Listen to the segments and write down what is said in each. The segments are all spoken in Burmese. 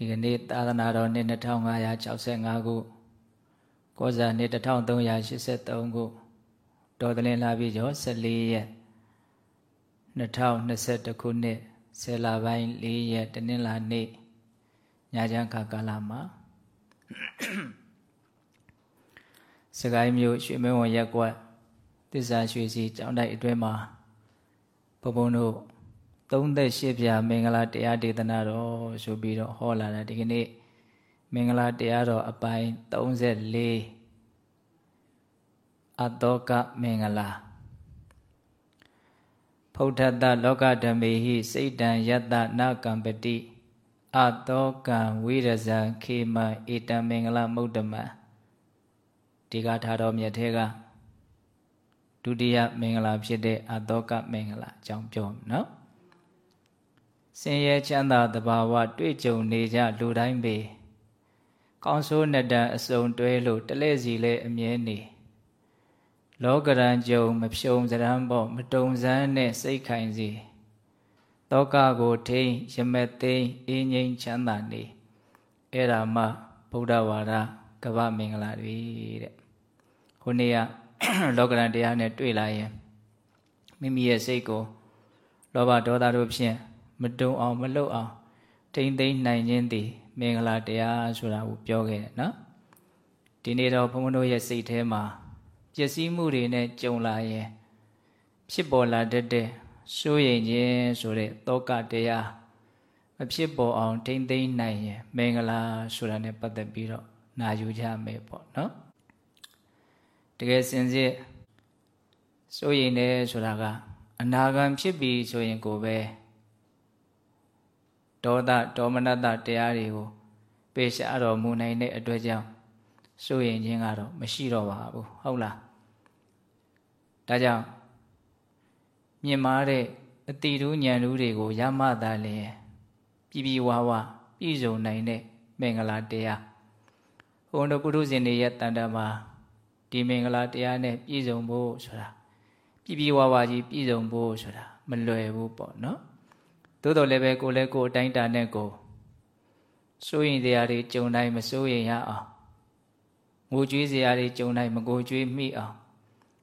ဒီကနေ့သာသနာတော်နှစ်2565ခုကောဇာနှစ်1383ခုတော်တလင်းလာပြီကျော်14ရက်2021ခုနှစ်ဆယ်လပိုင်း4ရက်တနင်္လာနေ့ညချမ်းခါကာလမှာစကိုင်းမြို့ရွှေမင်းဝန်ရက်ကွက်တစ္ဆာရွှေစီကျောင်းတိုက်အတွင်းမှာဘုံဘုံတို့ 38ပြမင်္ဂလာတရားဒေသနာတော်ဆိုပြီးတော့ဟောလာတာဒီကနေ့မင်္ဂလာတရားတော်အပိုင်း34အတောကမင်္ဂလာဖုဋ္ဌတလောကဓမေဟိစိတ်တံယတ္တနာကံပတိအတောကံဝိရဇံခေမဧတံမင်္ဂလာမုဒ္ဓမဒီကထာတော်မြတ်ထဲကဒုတိယမင်္ဂလာဖြစ်တဲ့အတောကမင်္ဂလာအကြောင်းပြောနော် ဆင်းရဲချမ်းသာတဘာဝတွေ့ကြုံနေကြလူတိုင်းပေကောင်းဆိုးနှစ်တန်အစုံတွဲလို့တလဲစီလဲအမြဲနေလောကရန်ကြုံမဖြုံစရန်ပေါ့မတုံစမ်းနဲ့စိတ်ခိုင်စီတောကကိုထိန်ရမက်သိမ်းအင်းငိမ့်ချမ်းသာနေအဲ့ဒါမှဗုဒ္ဓဝါဒကဗ္ဗမင်္ဂလာတွေတဲ့ခုနေ့ကလောကရန်တရားနဲ့တွေ့လာရင်မိမိရဲ့စိတ်ကိုလောဘဒေါသတို့ဖြင့် မတုံအောင်မလှုပ်အောင်ထိမ့်သိမ့်နိုင်ခြင်းသည် မင်္ဂလာတရားဆိုတာကိုပြောခဲ့တယ်နော်ဒီနေ့တော့ဘုန်းဘုန်းတို့ရဲ့စိတ်ထဲမှာပျက်စီးမှုတွေနဲ့ကြုံလာရင်ဖြစ်ပေါ်လာတတ်တဲ့စိုးရိမ်ခြင်းဆိုတဲ့တောကတရားမဖြစ်ပေါ်အောင်ထိမ့်သိမ့်နိုင်ရင်မင်္ဂလာဆိုတာနဲ့ပတ်သက်ပြီးတော့နာယူကြမယ်ပေါ့နော်တကယ်စင်စစ်စိုးရိမ်တယ်ဆိုတာကအနာဂံဖြစ်ပြီဆိုရင်ကိုပဲ ဒေါသဒေါမနတတရားတွေကိုပေရှားတော်မူနိုင်တဲ့အတွက်ကြောင့်စိုးရင်ခြင်းကတော့မရှိတော့ပါဘူးဟုတ်လားဒါကြောင့်မြင်မာတဲ့အတိတူးညံတူးတွေကိုရမသာလျင်ပြည်ပြည်ဝါဝပြည့်စုံနိုင်တဲ့မင်္ဂလာတရားဘုန်းတော်ပုထုဇဉ်တွေရဲ့တန်တမှာဒီမင်္ဂလာတရားနဲ့ပြည့်စုံဖို့ဆိုတာပြည်ပြည်ဝါဝကြီးပြည့်စုံဖို့ဆိုတာမလွယ်ဘူးပေါ့နော် သို့တော်လည်းပဲကိုလည်းကိုအတိုင်းတာနဲ့ကိုစိုးရင်တရားတွေကြုံတိုင်းမစိုးရင်ရအောင်ငိုကြွေးစရာတွေကြုံတိုင်းမကိုကြွေးမိအောင်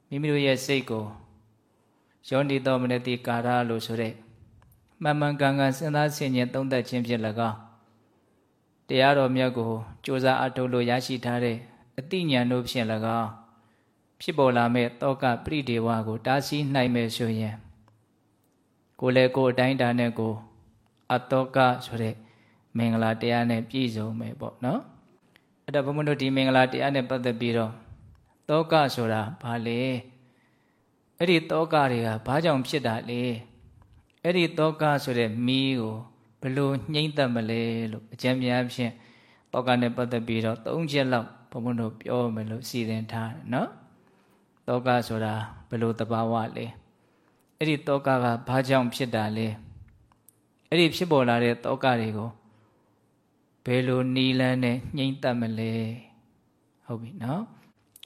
မိမိတို့ရဲ့စိတ်ကိုယောနိတော်မနတိကာရလို့ဆိုတဲ့မှန်မှန်ကန်ကန်စဉ်းစားဆင်ခြင်သုံးသပ်ခြင်းဖြင့်၎င်းတရားတော်မြတ်ကိုကြိုးစားအထုတ်လို့ရရှိထားတဲ့အတိညာဉ်တို့ဖြင့်၎င်းဖြစ်ပေါ်လာမဲ့တောကပရိဒေဝကိုတားဆီးနိုင်မယ်ဆိုရင် ကိုလည်းကိုအတိုင်းတာနဲ့ကိုအတောကဆိုတဲ့မင်္ဂလာတရားနဲ့ပြည့်စုံမယ်ပေါ့နော်အဲ့တော့ဘုမတို့ဒီမင်္ဂလာတရားနဲ့ပတ်သက်ပြီးတော့တောကဆိုတာဘာလဲအဲ့ဒီတောကတွေကဘာကြောင့်ဖြစ်တာလဲအဲ့ဒီတောကဆိုတဲ့မီးကိုဘလို့နှိမ့်သက်မလဲလို့အကျဉ်းများဖြင့်တောကနဲ့ပတ်သက်ပြီးတော့၃ချက်လောက်ဘုံဘုံတို့ပြောမယ်လို့စီစဉ်ထားတယ်နော်တောကဆိုတာဘလို့တဘာဝလဲ အဲ့ဒီတောကကဘာကြောင့်ဖြစ်တာလဲအဲ့ဒီဖြစ်ပေါ်လာတဲ့တောကတွေကိုဘယ်လိုနီလန်းနဲ့ညှိမ့်တတ်မလဲဟုတ်ပြီနော်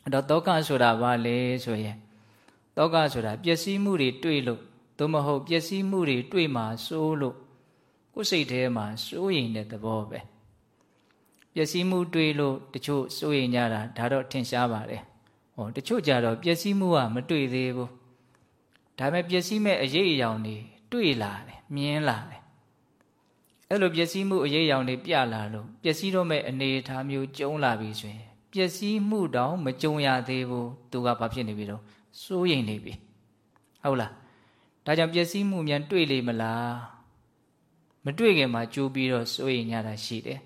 အဲ့တော့တောကဆိုတာဘာလဲဆိုရင်တောကဆိုတာပျက်စီးမှုတွေတွေ့လို့သို့မဟုတ်ပျက်စီးမှုတွေတွေ့မှာစိုးလို့ကိုယ်စိတ်ထဲမှာစိုးရိမ်တဲ့သဘောပဲပျက်စီးမှုတွေ့လို့တချို့စိုးရိမ်ကြတာဒါတော့ထင်ရှားပါတယ်ဟောတချို့ကြတော့ပျက်စီးမှုကမတွေ့သေးဘူး ဒါပေမဲ့ပျက်စီးမဲ့အရေးအယောင်တွေတွေ့လာတယ်မြင်လာတယ်အဲ့လိုပျက်စီးမှုအရေးအယောင်တွေပြလာလို့ပျက်စီးတော့မဲ့အနေအထားမျိုးကျုံလာပြီဆိုရင်ပျက်စီးမှုတောင်မကြုံရသေးဘူးသူကဘာဖြစ်နေပြီတော့စိုးရိမ်နေပြီဟုတ်လားဒါကြောင့်ပျက်စီးမှုမြန်တွေ့လေမလားမတွေ့ခင်မှာကြိုးပြီးတော့စိုးရိမ်ကြတာရှိတယ်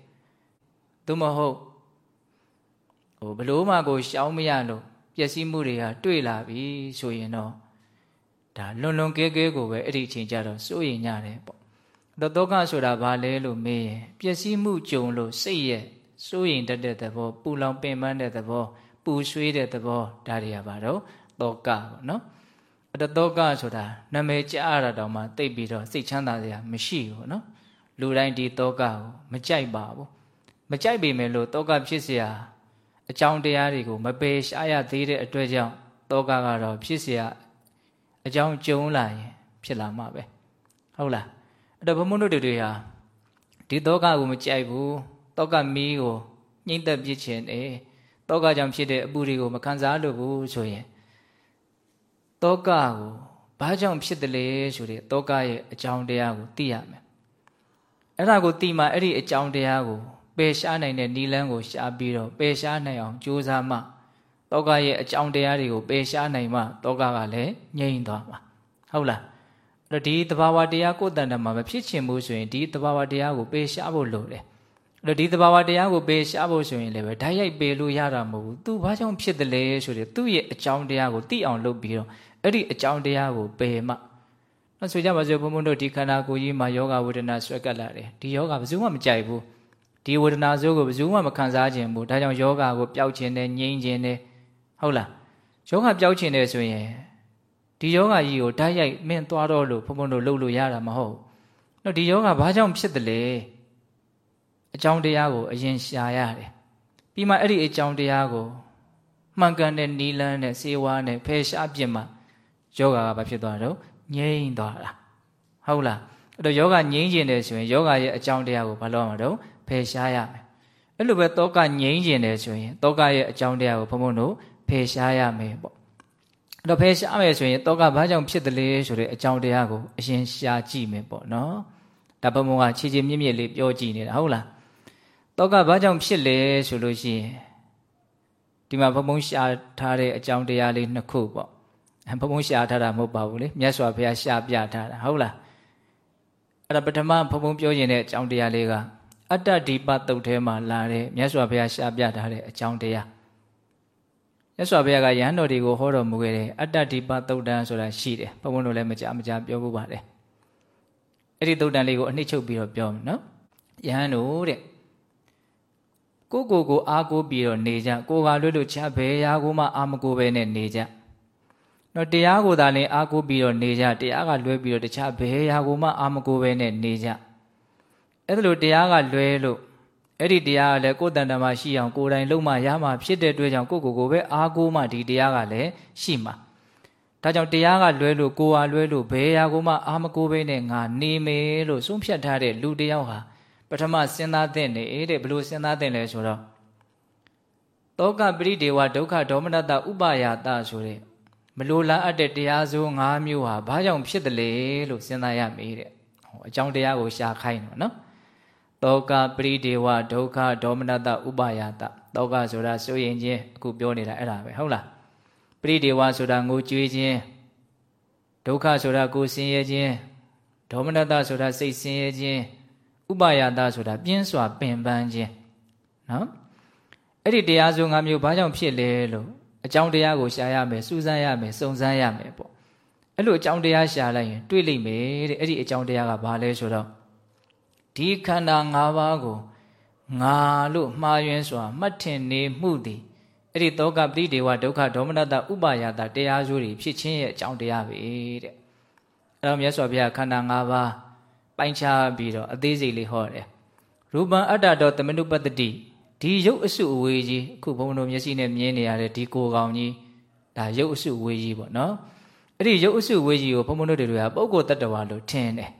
သို့မဟုတ်ဟိုဘလို့မှကိုရှောင်းမရလို့ပျက်စီးမှုတွေကတွေ့လာပြီဆိုရင်တော့ ဒါလွန်လွန်ကဲကဲကိုပဲအဲ့ဒီအချိန်ကျတော့စိုးရင်ညတယ်ပေါ့တော့ဒုက္ခဆိုတာဘာလဲလို့မေးရင်ပျက်စီးမှုကြုံလို့စိတ်ရဲ့စိုးရင်တတ်တဲ့သဘောပူလောင်ပင်ပန်းတဲ့သဘောပူဆွေးတဲ့သဘောဒါတွေကဘာတော့တောကပေါ့နော်အဲ့တော့တောကဆိုတာနာမည်ကြားရတာတောင်မှသိပြီးတော့စိတ်ချမ်းသာစရာမရှိဘူးနော်လူတိုင်းဒီတောကကိုမကြိုက်ပါဘူးမကြိုက်ပေမဲ့လို့တောကဖြစ်เสียအကြောင်းတရားတွေကိုမပယ်ရှားရသေးတဲ့အတွက်ကြောင့်တောကကတော့ဖြစ်เสียအ ကြောင်းကြုံလာရင်ဖြစ်လာမှာပဲဟုတ်လားအဲ့တော့ဘုံမုန်းတို့တွေဟာဒီတောကကိုမကြိုက်ဘူးတောကမီးကိုညှိမ့်သက်ပြစ်ခြင်းတယ်တောကကြောင့်ဖြစ်တဲ့အပူတွေကိုမခံစားလို့ဘူးဆိုရင်တောကကိုဘာကြောင့်ဖြစ်တယ်လဲဆိုတဲ့တောကရဲ့အကြောင်းတရားကိုသိရမယ်အဲ့ဒါကိုသိမှအဲ့ဒီအကြောင်းတရားကိုပယ်ရှားနိုင်တဲ့နီလန်းကိုရှားပြီးတော့ပယ်ရှားနိုင်အောင်ကြိုးစားမှ တောကရဲ့အကြောင်းတရားတွေကိုပယ်ရှားနိုင်မှတောကကလည်းငြိမ့်သွားမှာဟုတ်လားအဲ့တော့ဒီသဘာဝတရားကိုယ်တန်တမှာမဖြစ်ချင်ဘူးဆိုရင်ဒီသဘာဝတရားကိုပယ်ရှားဖို့လိုတယ်အဲ့တော့ဒီသဘာဝတရားကိုပယ်ရှားဖို့ဆိုရင်လည်းပဲဓာတ်ရိုက်ပယ်လို့ရတာမဟုတ်ဘူး။ तू ဘာကြောင့်ဖြစ်တယ်လဲဆိုတဲ့သူ့ရဲ့အကြောင်းတရားကိုသိအောင်လုပ်ပြီးတော့အဲ့ဒီအကြောင်းတရားကိုပယ်မှနော်ဆိုကြပါစို့ဘုံဘုံတို့ဒီခန္ဓာကိုယ်ကြီးမှာယောဂဝေဒနာဆွဲကပ်လာတယ်ဒီယောဂဘယ်သူမှမကြိုက်ဘူးဒီဝေဒနာဆိုးကိုဘယ်သူမှမခံစားခြင်းဘူးဒါကြောင့်ယောဂကိုပျောက်ခြင်းနဲ့ငြိမ်းခြင်းနဲ့ ဟုတ်လားယောဂပျောက်ခြင်းနဲ့ဆိုရင်ဒီယောဂကြီးကိုဓာတ်ရိုက်မင်းသွားတော့လို့ဘုံဘုံတို့လှုပ်လို့ရတာမဟုတ်နော်ဒီယောဂဘာကြောင့်ဖြစ်တယ်လဲအကြောင်းတရားကိုအရင်ရှာရတယ်ပြီးမှအဲ့ဒီအကြောင်းတရားကိုမှန်ကန်တဲ့နီလန်းနဲ့စေဝါနဲ့ဖယ်ရှားပြစ်မှယောဂကဘာဖြစ်သွားတော့ငြိမ့်သွားတာဟုတ်လားအဲ့တော့ယောဂငြိမ့်ခြင်းတယ်ဆိုရင်ယောဂရဲ့အကြောင်းတရားကိုဘာလို့ရမှာတော့ဖယ်ရှားရမယ်အဲ့လိုပဲတောကငြိမ့်ခြင်းတယ်ဆိုရင်တောကရဲ့အကြောင်းတရားကိုဘုံဘုံတို့ ဖယ်ရှားရမယ်ပေါ့အဲ့တော့ဖယ်ရှားမယ်ဆိုရင်တောကဘာကြောင့်ဖြစ်တယ်လဲဆိုတဲ့အကြောင်းတရားကိုအရင်ရှားကြည့်မယ်ပေါ့နော်ဒါဘုံဘုံကခြေခြေမြင့်မြင့်လေးပြောကြည့်နေတာဟုတ်လားတောကဘာကြောင့်ဖြစ်လဲဆိုလို့ရှိရင်ဒီမှာဘုံဘုံရှာထားတဲ့အကြောင်းတရားလေးနှစ်ခုပေါ့ဘုံဘုံရှာထားတာမဟုတ်ပါဘူးလေမြတ်စွာဘုရားရှာပြထားတာဟုတ်လားအဲ့ဒါပထမဘုံဘုံပြောရင်တဲ့အကြောင်းတရားလေးကအတ္တဒီပတုတ်ထဲမှာလာတဲ့မြတ်စွာဘုရားရှာပြထားတဲ့အကြောင်းတရား မြတ်စွာဘုရားကယဟန်တော်တွေကိုဟောတော်မူခဲ့တဲ့အတ္တဒီပတုတ်တန်ဆိုတာရှိတယ်ဘုံဘုံတို့လည်းမကြမကြပြောဖို့ပါတယ်အဲ့ဒီတုတ်တန်လေးကိုအနှစ်ချုပ်ပြီးတော့ပြောမယ်နော်ယဟန်တို့တဲ့ကိုကိုကိုအားကိုးပြီးတော့နေကြကိုကလွတ်လို့ချဘယ်ရာကိုမှအာမကိုပဲနဲ့နေကြတော့တရားကိုသာလင်အားကိုးပြီးတော့နေကြတရားကလွဲပြီးတော့တခြားဘယ်ရာကိုမှအာမကိုပဲနဲ့နေကြအဲ့ဒါလိုတရားကလွဲလို့ အဲ့ဒီတရားကလည်းကိုယ်တန်တမှာရှိအောင်ကိုယ်တိုင်လုံးမရမှာဖြစ်တဲ့အတွက်ကြောင့်ကိုကိုကိုပဲအားကိုးမှဒီတရားကလည်းရှိမှာဒါကြောင့်တရားကလွဲလို့ကိုယ်ဟာလွဲလို့ဘယ်ရာကိုမှအာမကိုပဲနဲ့ငါနေမယ်လို့ဆုံးဖြတ်ထားတဲ့လူတယောက်ဟာပထမစဉ်းစားသင့်တယ်တဲ့ဘလို့စဉ်းစားသင့်လဲဆိုတော့တောကပရိဒေဝဒုက္ခဒေါမနတဥပယာတဆိုတဲ့မလိုလားအပ်တဲ့တရားစိုး၅မျိုးဟာဘာကြောင့်ဖြစ်တယ်လဲလို့စဉ်းစားရမေးတဲ့ဟောအကြောင်းတရားကိုရှာခိုင်းတော့နော် တောကပရိဒေဝဒုက္ခဒေါမနတဥပယာတတောကဆိုတာစိုးရင်ချင်းအခုပြောနေတာအဲ့ဒါပဲဟုတ်လားပရိဒေဝဆိုတာငိုကြွေးခြင်းဒုက္ခဆိုတာကိုယ်ဆင်းရဲခြင်းဒေါမနတဆိုတာစိတ်ဆင်းရဲခြင်းဥပယာတဆိုတာပြင်းစွာပင်ပန်းခြင်းနော်အဲ့ဒီတရားစု၅မျိုးဘာကြောင့်ဖြစ်လဲလို့အကြောင်းတရားကိုရှာရမယ်စူးစမ်းရမယ်စုံစမ်းရမယ်ပေါ့အဲ့လိုအကြောင်းတရားရှာလိုက်ရင်တွေ့လိမ့်မယ်တဲ့အဲ့ဒီအကြောင်းတရားကဘာလဲဆိုတော့ ဒီခန္ဓာ၅ပါးကိုငါလို့မှားယွင်းစွာမှတ်ထင်နေမှုသည်အဲ့ဒီတောကပရိဒေဝဒုက္ခဒေါမနတဥပယာတတရားစုတွေဖြစ်ခြင်းရဲ့အကြောင်းတရားပဲတဲ့အဲ့တော့မြတ်စွာဘုရားခန္ဓာ၅ပါးပိုင်းခြားပြီးတော့အသေးစိတ်လေးဟောတယ်ရူပံအတ္တတော်တမနုပတ္တိဒီရုပ်အစုအဝေးကြီးအခုဘုံတို့မျက်စိနဲ့မြင်နေရတဲ့ဒီကိုယ်ကောင်ကြီးဒါရုပ်အစုအဝေးကြီးပေါ့နော်အဲ့ဒီရုပ်အစုအဝေးကြီးကိုဘုံဘုံတို့တွေကပုဂ္ဂိုလ်တ attva လို့ထင်တယ်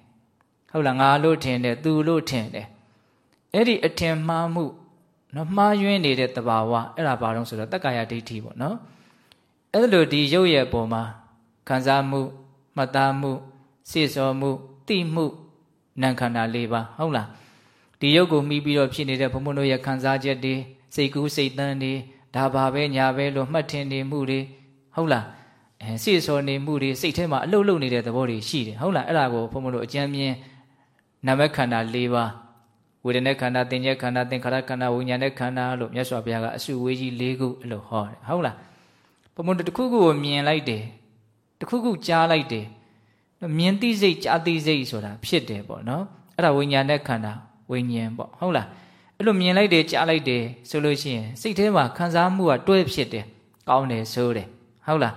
ဟုတ်လားငါလို့ထင်တယ်သူလို့ထင်တယ်အဲ့ဒီအထင်မှားမှုနော်မှားယွင်းနေတဲ့တဘာဝအဲ့ဒါဘာလို့ဆိုတော့တက္ကာယဒိဋ္ဌိပေါ့နော်အဲ့လိုဒီရုပ်ရဲ့အပေါ်မှာခံစားမှုမှတ်သားမှုစိတ်စောမှုသိမှုနာခန္ဓာ၄ပါးဟုတ်လားဒီရုပ်ကိုမှီပြီးတော့ဖြစ်နေတဲ့ဘုံဘုံတို့ရဲ့ခံစားချက်တွေစိတ်ကူးစိတ်တန်းတွေဒါပါပဲညာပဲလို့မှတ်ထင်နေမှုတွေဟုတ်လားအဲစိတ်စောနေမှုတွေစိတ်ထဲမှာအလုတ်လုတ်နေတဲ့သဘောတွေရှိတယ်ဟုတ်လားအဲ့ဒါကိုဘုံဘုံတို့အကျဉ်းမြင် နာမခန္ဓာ၄ပါးဝေဒနာခန္ဓာသင်္ညက်ခန္ဓာသင်္ခါရခန္ဓာဝိညာဉ်နဲ့ခန္ဓာလို့မြတ်စွာဘုရားကအစုဝေးကြီး၄ခုအဲ့လိုဟောတယ်ဟုတ်လားဘုံဘုံတို့တစ်ခုခုကိုမြင်လိုက်တယ်တစ်ခုခုကြားလိုက်တယ်မြင်သိစိတ်ကြားသိစိတ်ဆိုတာဖြစ်တယ်ပေါ့နော်အဲ့ဒါဝိညာဉ်နဲ့ခန္ဓာဝိညာဉ်ပေါ့ဟုတ်လားအဲ့လိုမြင်လိုက်တယ်ကြားလိုက်တယ်ဆိုလို့ရှိရင်စိတ်ထဲမှာခံစားမှုကတွဲဖြစ်တယ်ကောင်းတယ်ဆိုတယ်ဟုတ်လား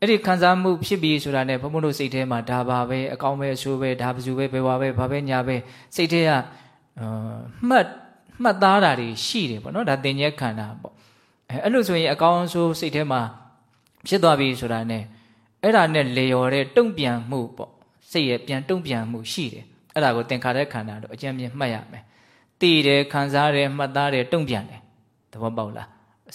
အဲ့ဒီခံစားမှုဖြစ်ပြီးဆိုတာနဲ့ဘုံဘုံတို့စိတ်ထဲမှာဒါပါပဲအကောင်းပဲအဆိုးပဲဒါဘယ်သူပဲဘယ်ပါပဲဘာပဲညာပဲစိတ်ထဲကမှတ်မှတ်သားတာတွေရှိတယ်ပေါ့နော်ဒါတင်ញက်ခန္ဓာပေါ့အဲအဲ့လိုဆိုရင်အကောင်းဆိုးစိတ်ထဲမှာဖြစ်သွားပြီဆိုတာနဲ့အဲ့ဒါနဲ့လေရော်တဲ့တုံ့ပြန်မှုပေါ့စိတ်ရဲ့ပြန်တုံ့ပြန်မှုရှိတယ်အဲ့ဒါကိုသင်္ခါရခန္ဓာလို့အကျဉ်းမြင်မှတ်ရမယ်သိတယ်ခံစားတယ်မှတ်သားတယ်တုံ့ပြန်တယ်သဘောပေါက်လား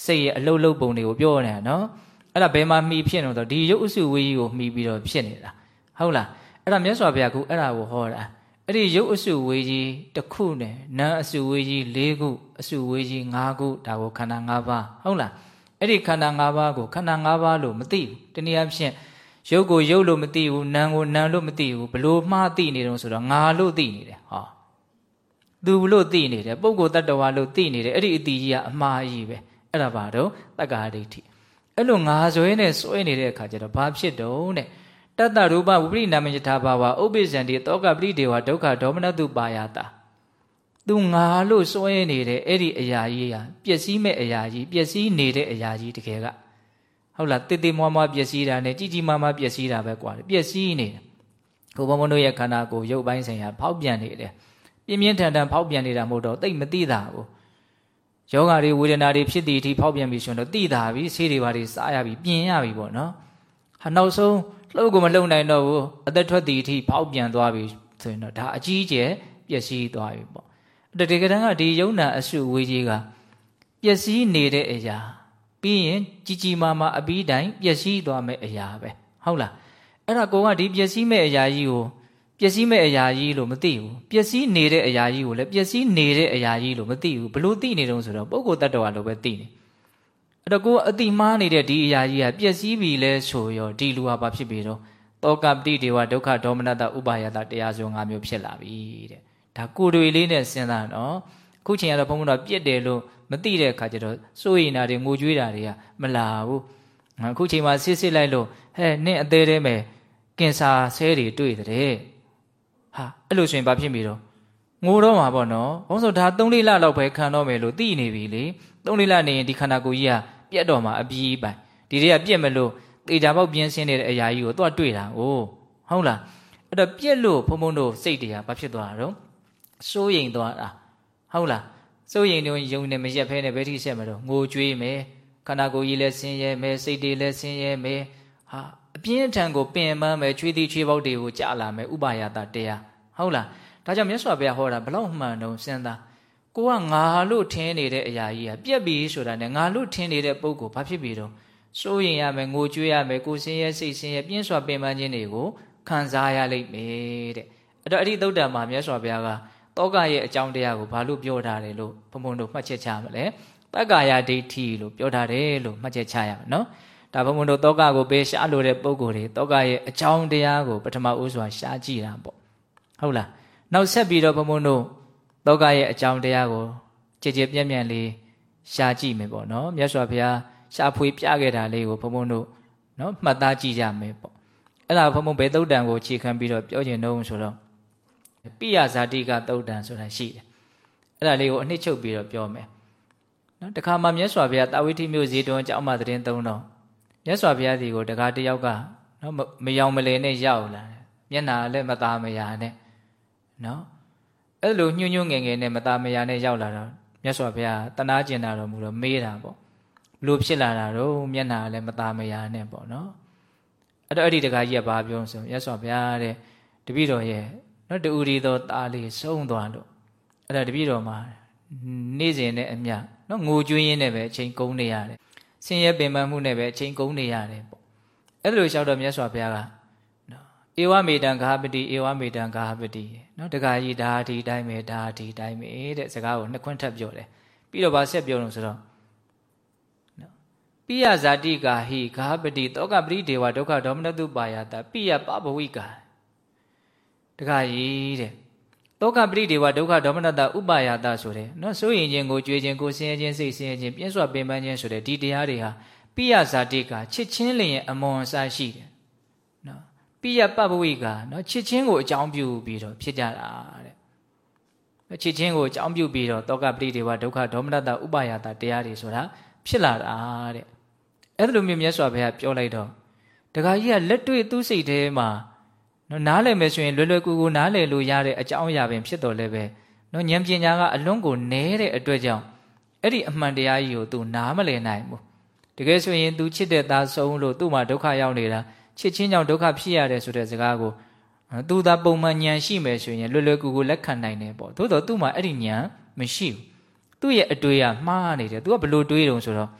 စိတ်ရဲ့အလုတ်လုတ်ပုံတွေကိုပြောနေတာနော် အဲ့ဒါဘယ်မှာမှီဖြစ်နေတော့ဒီရုပ်အစုဝေးကြီးကိုမှီပြီးတော့ဖြစ်နေတာဟုတ်လားအဲ့ဒါမြတ်စွာဘုရားကအဲ့ဒါကိုဟောတာအဲ့ဒီရုပ်အစုဝေးကြီးတစ်ခုနဲ့နာမ်အစုဝေးကြီး၄ခုအစုဝေးကြီး၅ခုဒါကိုခန္ဓာ၅ပါးဟုတ်လားအဲ့ဒီခန္ဓာ၅ပါးကိုခန္ဓာ၅ပါးလို့မသိဘူးတနည်းအားဖြင့်ရုပ်ကိုရုပ်လို့မသိဘူးနာမ်ကိုနာမ်လို့မသိဘူးဘလို့မှားသိနေတုံးဆိုတော့ငါလို့သိနေတယ်ဟောသူလို့သိနေတယ်ပုဂ္ဂိုလ်တ attva လို့သိနေတယ်အဲ့ဒီအတီကြီးကအမှားကြီးပဲအဲ့ဒါပါတော့တက္ကာဒိဋ္ဌိ အဲ့လိုငါဇွဲနဲ့စွဲနေတဲ့အခါကျတော့ဘာဖြစ်တုံးတဲ့တတ္တရူပဝိပရိနာမယထာဘာဝဥပ္ပိဇန္တိတောကပရိဒေဝဒုက္ခဒေါမနတုပါယတာသူငါလို့စွဲနေတဲ့အဲ့ဒီအရာကြီးဟာပျက်စီးမဲ့အရာကြီးပျက်စီးနေတဲ့အရာကြီးတကယ်ကဟုတ်လားတိတိမွားမွားပျက်စီးတာနဲ့ကြီးကြီးမားမားပျက်စီးတာပဲကွာပျက်စီးနေတယ်ကိုဘုံဘုံတို့ရဲ့ခန္ဓာကိုယ်ရုပ်ပိုင်းဆိုင်ရာဖောက်ပြန်နေတယ်ပြင်းပြင်းထန်ထန်ဖောက်ပြန်နေတာမဟုတ်တော့တိတ်မသိတာဘူး ယောဂါတွေဝေဒနာတွေဖြစ်တည်အထိဖောက်ပြန်ပြီဆိုတော့သိတာပြီဆေးတွေဘာတွေစားရပြီပြင်ရပြီပေါ့နော်ဟာနောက်ဆုံးလှုပ်ကိုမလှုပ်နိုင်တော့ဘူးအသက်ထွက်တည်အထိဖောက်ပြန်သွားပြီဆိုရင်တော့ဒါအကြီးကျယ်ပျက်စီးသွားပြီပေါ့တကယ်တမ်းကဒီယုံနာအစုဝေးကြီးကပျက်စီးနေတဲ့အရာ ပြီးရင်ကြီးကြီးမားမားအပြီးတိုင်းပျက်စီးသွားမယ့်အရာပဲဟုတ်လားအဲ့ဒါကိုကဒီပျက်စီးမဲ့အရာကြီးကို ပျက်စီးမဲ့အရာကြီးလို့မသိဘူးပျက်စီးနေတဲ့အရာကြီးကိုလည်းပျက်စီးနေတဲ့အရာကြီးလို့မသိဘူးဘလို့သိနေတုံးဆိုတော့ပုဂ္ဂိုလ်တ attva လို့ပဲသိနေအဲ့တော့ကိုအတိမားနေတဲ့ဒီအရာကြီးကပျက်စီးပြီလဲဆိုရောဒီလူဟာဘာဖြစ်ပြီတော့တောကပတိဒေဝဒုက္ခဒေါမနတဥပါယတတရားစုံ၅မျိုးဖြစ်လာပြီတဲ့ဒါကိုယ်တွေလေးနဲ့စဉ်းစားနော်အခုချိန်ကတော့ဘုန်းဘုန်းတော်ပြက်တယ်လို့မသိတဲ့အခါကျတော့စိုးရိမ်တာတွေငိုကြွေးတာတွေကမလာဘူးအခုချိန်မှာစစ်စစ်လိုက်လို့ဟဲ့နင့်အသေးသေးမဲ့ကင်ဆာဆဲတွေတွေ့တဲ့ ဟာအဲ့လိုဆိုရင်ဘာဖြစ်ပြီတော့ငိုတော့မှာပေါ့နော်ဘုန်းဆိုဒါ3လေးလလောက်ပဲခံတော့မယ်လို့သိနေပြီလေ3လေးလနေရင်ဒီခန္ဓာကိုယ်ကြီးကပြက်တော့မှာအပြီးပိုင်ဒီတွေကပြက်မလို့တေချာပေါက်ပြင်းစင်းနေတဲ့အရာကြီးကိုသူကတွေ့တာ哦ဟုတ်လားအဲ့တော့ပြက်လို့ဘုံဘုံတို့စိတ်တွေကဘာဖြစ်သွားတာတော့စိုးရိမ်သွားတာဟုတ်လားစိုးရိမ်တော့ယုံနေမရက်ဖဲနဲ့ဘယ်ထိဆက်မလို့ငိုကြွေးမယ်ခန္ဓာကိုယ်ကြီးလည်းဆင်းရဲမယ်စိတ်တွေလည်းဆင်းရဲမယ်ဟာ အပြင်းထန်ကိုပင်ပန်းမယ်ချွေးသီးချွေးပေါက်တွေကိုကြာလာမယ်ဥပါယတာတရားဟုတ်လားဒါကြောင့်မြတ်စွာဘုရားဟောတာဘလောက်မှန်တော့စဉ်းစားကိုကငါလို့ထင်းနေတဲ့အရာကြီးကပြက်ပြီဆိုတာနဲ့ငါလို့ထင်းနေတဲ့ပုံကိုဘာဖြစ်ပြီတော့စိုးရင်ရမယ်ငိုကြွေးရမယ်ကိုစင်းရဲစိတ်စင်းရဲပြင်းစွာပင်ပန်းခြင်းတွေကိုခံစားရလိမ့်မယ်တဲ့အဲ့တော့အဲ့ဒီသုတ်တံမှာမြတ်စွာဘုရားကတောကရဲ့အကြောင်းတရားကိုဘာလို့ပြောထားတယ်လို့ဘုံဘုံတို့မှတ်ချက်ချမလဲတက္ကာယဒိဋ္ဌိလို့ပြောထားတယ်လို့မှတ်ချက်ချရမယ်နော် ဒါဘုံဘုံတို့တောကကိုပေးရှားလို့တဲ့ပုံကိုယ်တွေတောကရဲ့အကြောင်းတရားကိုပထမဦးစွာရှားကြည့်တာပေါ့ဟုတ်လားနောက်ဆက်ပြီးတော့ဘုံဘုံတို့တောကရဲ့အကြောင်းတရားကိုကြည်ကြည်ပြန့်ပြန့်လေးရှားကြည့်မယ်ပေါ့နော်မြတ်စွာဘုရားရှားဖွေပြခဲ့တာလေးကိုဘုံဘုံတို့နော်မှတ်သားကြည့်ကြမယ်ပေါ့အဲ့ဒါဘုံဘုံဘယ်သုတ်တန်ကိုခြေခံပြီးတော့ပြောကျင်တော့ဆိုတော့ပိယဇာတိကသုတ်တန်ဆိုတာရှိတယ်အဲ့ဒါလေးကိုအနှစ်ချုပ်ပြီးတော့ပြောမယ်နော်တခါမှမြတ်စွာဘုရားတာဝိထိမျိုးဇေတွန်းကြောင်းမှတရင်သုံးတော့ မြတ်စွာဘုရားဒီကိုတခါတယောက်ကနော်မယောင်မလဲနဲ့ရောက်လာတယ်မျက်နာလည်းမသားမယာနဲ့နော်အဲ့လိုညှို့ညွှငယ်ငယ်နဲ့မသားမယာနဲ့ရောက်လာတော့မြတ်စွာဘုရားတနာကျင်တာတော့မူတော့မေးတာပေါ့လို့ဖြစ်လာတာတော့မျက်နာလည်းမသားမယာနဲ့ပေါ့နော်အဲ့တော့အဲ့ဒီတခါကြီးကဘာပြောဆိုမြတ်စွာဘုရားတဲ့တပည့်တော်ရဲ့နော်တူရီသောသားလေးဆုံးသွားလို့အဲ့ဒါတပည့်တော်မှာနေ့စဉ်နဲ့အမျှနော်ငိုကြွေးရင်းနဲ့ပဲအချိန်ကုန်နေရတယ် ဆင်းရဲပင်ပန်းမှုနဲ့ပဲအချိန်ကုန်နေရတယ်ပေါ့အဲ့လိုလျှောက်တော့မြတ်စွာဘုရားကနော်ဧဝမေတံဂါဟပတိဧဝမေတံဂါဟပတိနော်တခါကြီးဒါဒီတိုင်းပဲဒါဒီတိုင်းပဲတဲ့စကားကိုနှစ်ခွန်းထပ်ပြောတယ်ပြီးတော့ဗာဆက်ပြောလို့ဆိုတော့နော်ပိယဇာတိကာဟိဂါဟပတိတောကပရိဒေဝဒုက္ခဒေါမနတုပါယတာပိယပဘဝိကာတခါကြီးတဲ့ တောကပရိဒေဝဒုက္ခဒေါမနတဥပါယတဆိုတဲ့နော်စိုးရင်ခြင်းကိုကြွေးခြင်းကိုဆင်းရဲခြင်းစိတ်ဆင်းရဲခြင်းပြင်းစွာပင်ပန်းခြင်းဆိုတဲ့ဒီတရားတွေဟာပိယဇာတိကချစ်ချင်းလျင်အမွန်အစရှိတယ်နော်ပိယပပဝိကနော်ချစ်ချင်းကိုအကြောင်းပြုပြီးတော့ဖြစ်ကြတာတဲ့ချစ်ချင်းကိုအကြောင်းပြုပြီးတော့တောကပရိဒေဝဒုက္ခဒေါမနတဥပါယတတရားတွေဆိုတာဖြစ်လာတာတဲ့အဲ့ဒါလိုမျိုးမြတ်စွာဘုရားပြောလိုက်တော့တခါကြီးကလက်တွေ့သူ့စိတ်ထဲမှာ နော်နားလည်မယ်ဆိုရင်လွယ်လွယ်ကူကူနားလည်လို့ရတဲ့အကြောင်းအရာပင်ဖြစ်တော်လဲပဲနော်ဉာဏ်ပညာကအလွန်ကိုနည်းတဲ့အတွက်ကြောင့်အဲ့ဒီအမှန်တရားကြီးကို तू နားမလည်နိုင်ဘူးတကယ်ဆိုရင် तू ချစ်တဲ့သားဆုံးလို့သူ့မှာဒုက္ခရောက်နေတာချစ်ချင်းကြောင့်ဒုက္ခဖြစ်ရတယ်ဆိုတဲ့စကားကိုသူသာပုံမှန်ဉာဏ်ရှိမယ်ဆိုရင်လွယ်လွယ်ကူကူလက်ခံနိုင်တယ်ပေါ့သို့တော့သူ့မှာအဲ့ဒီဉာဏ်မရှိဘူးသူ့ရဲ့အတွေးကမှားနေတယ်သူကဘလို့တွေးတုံဆိုတော့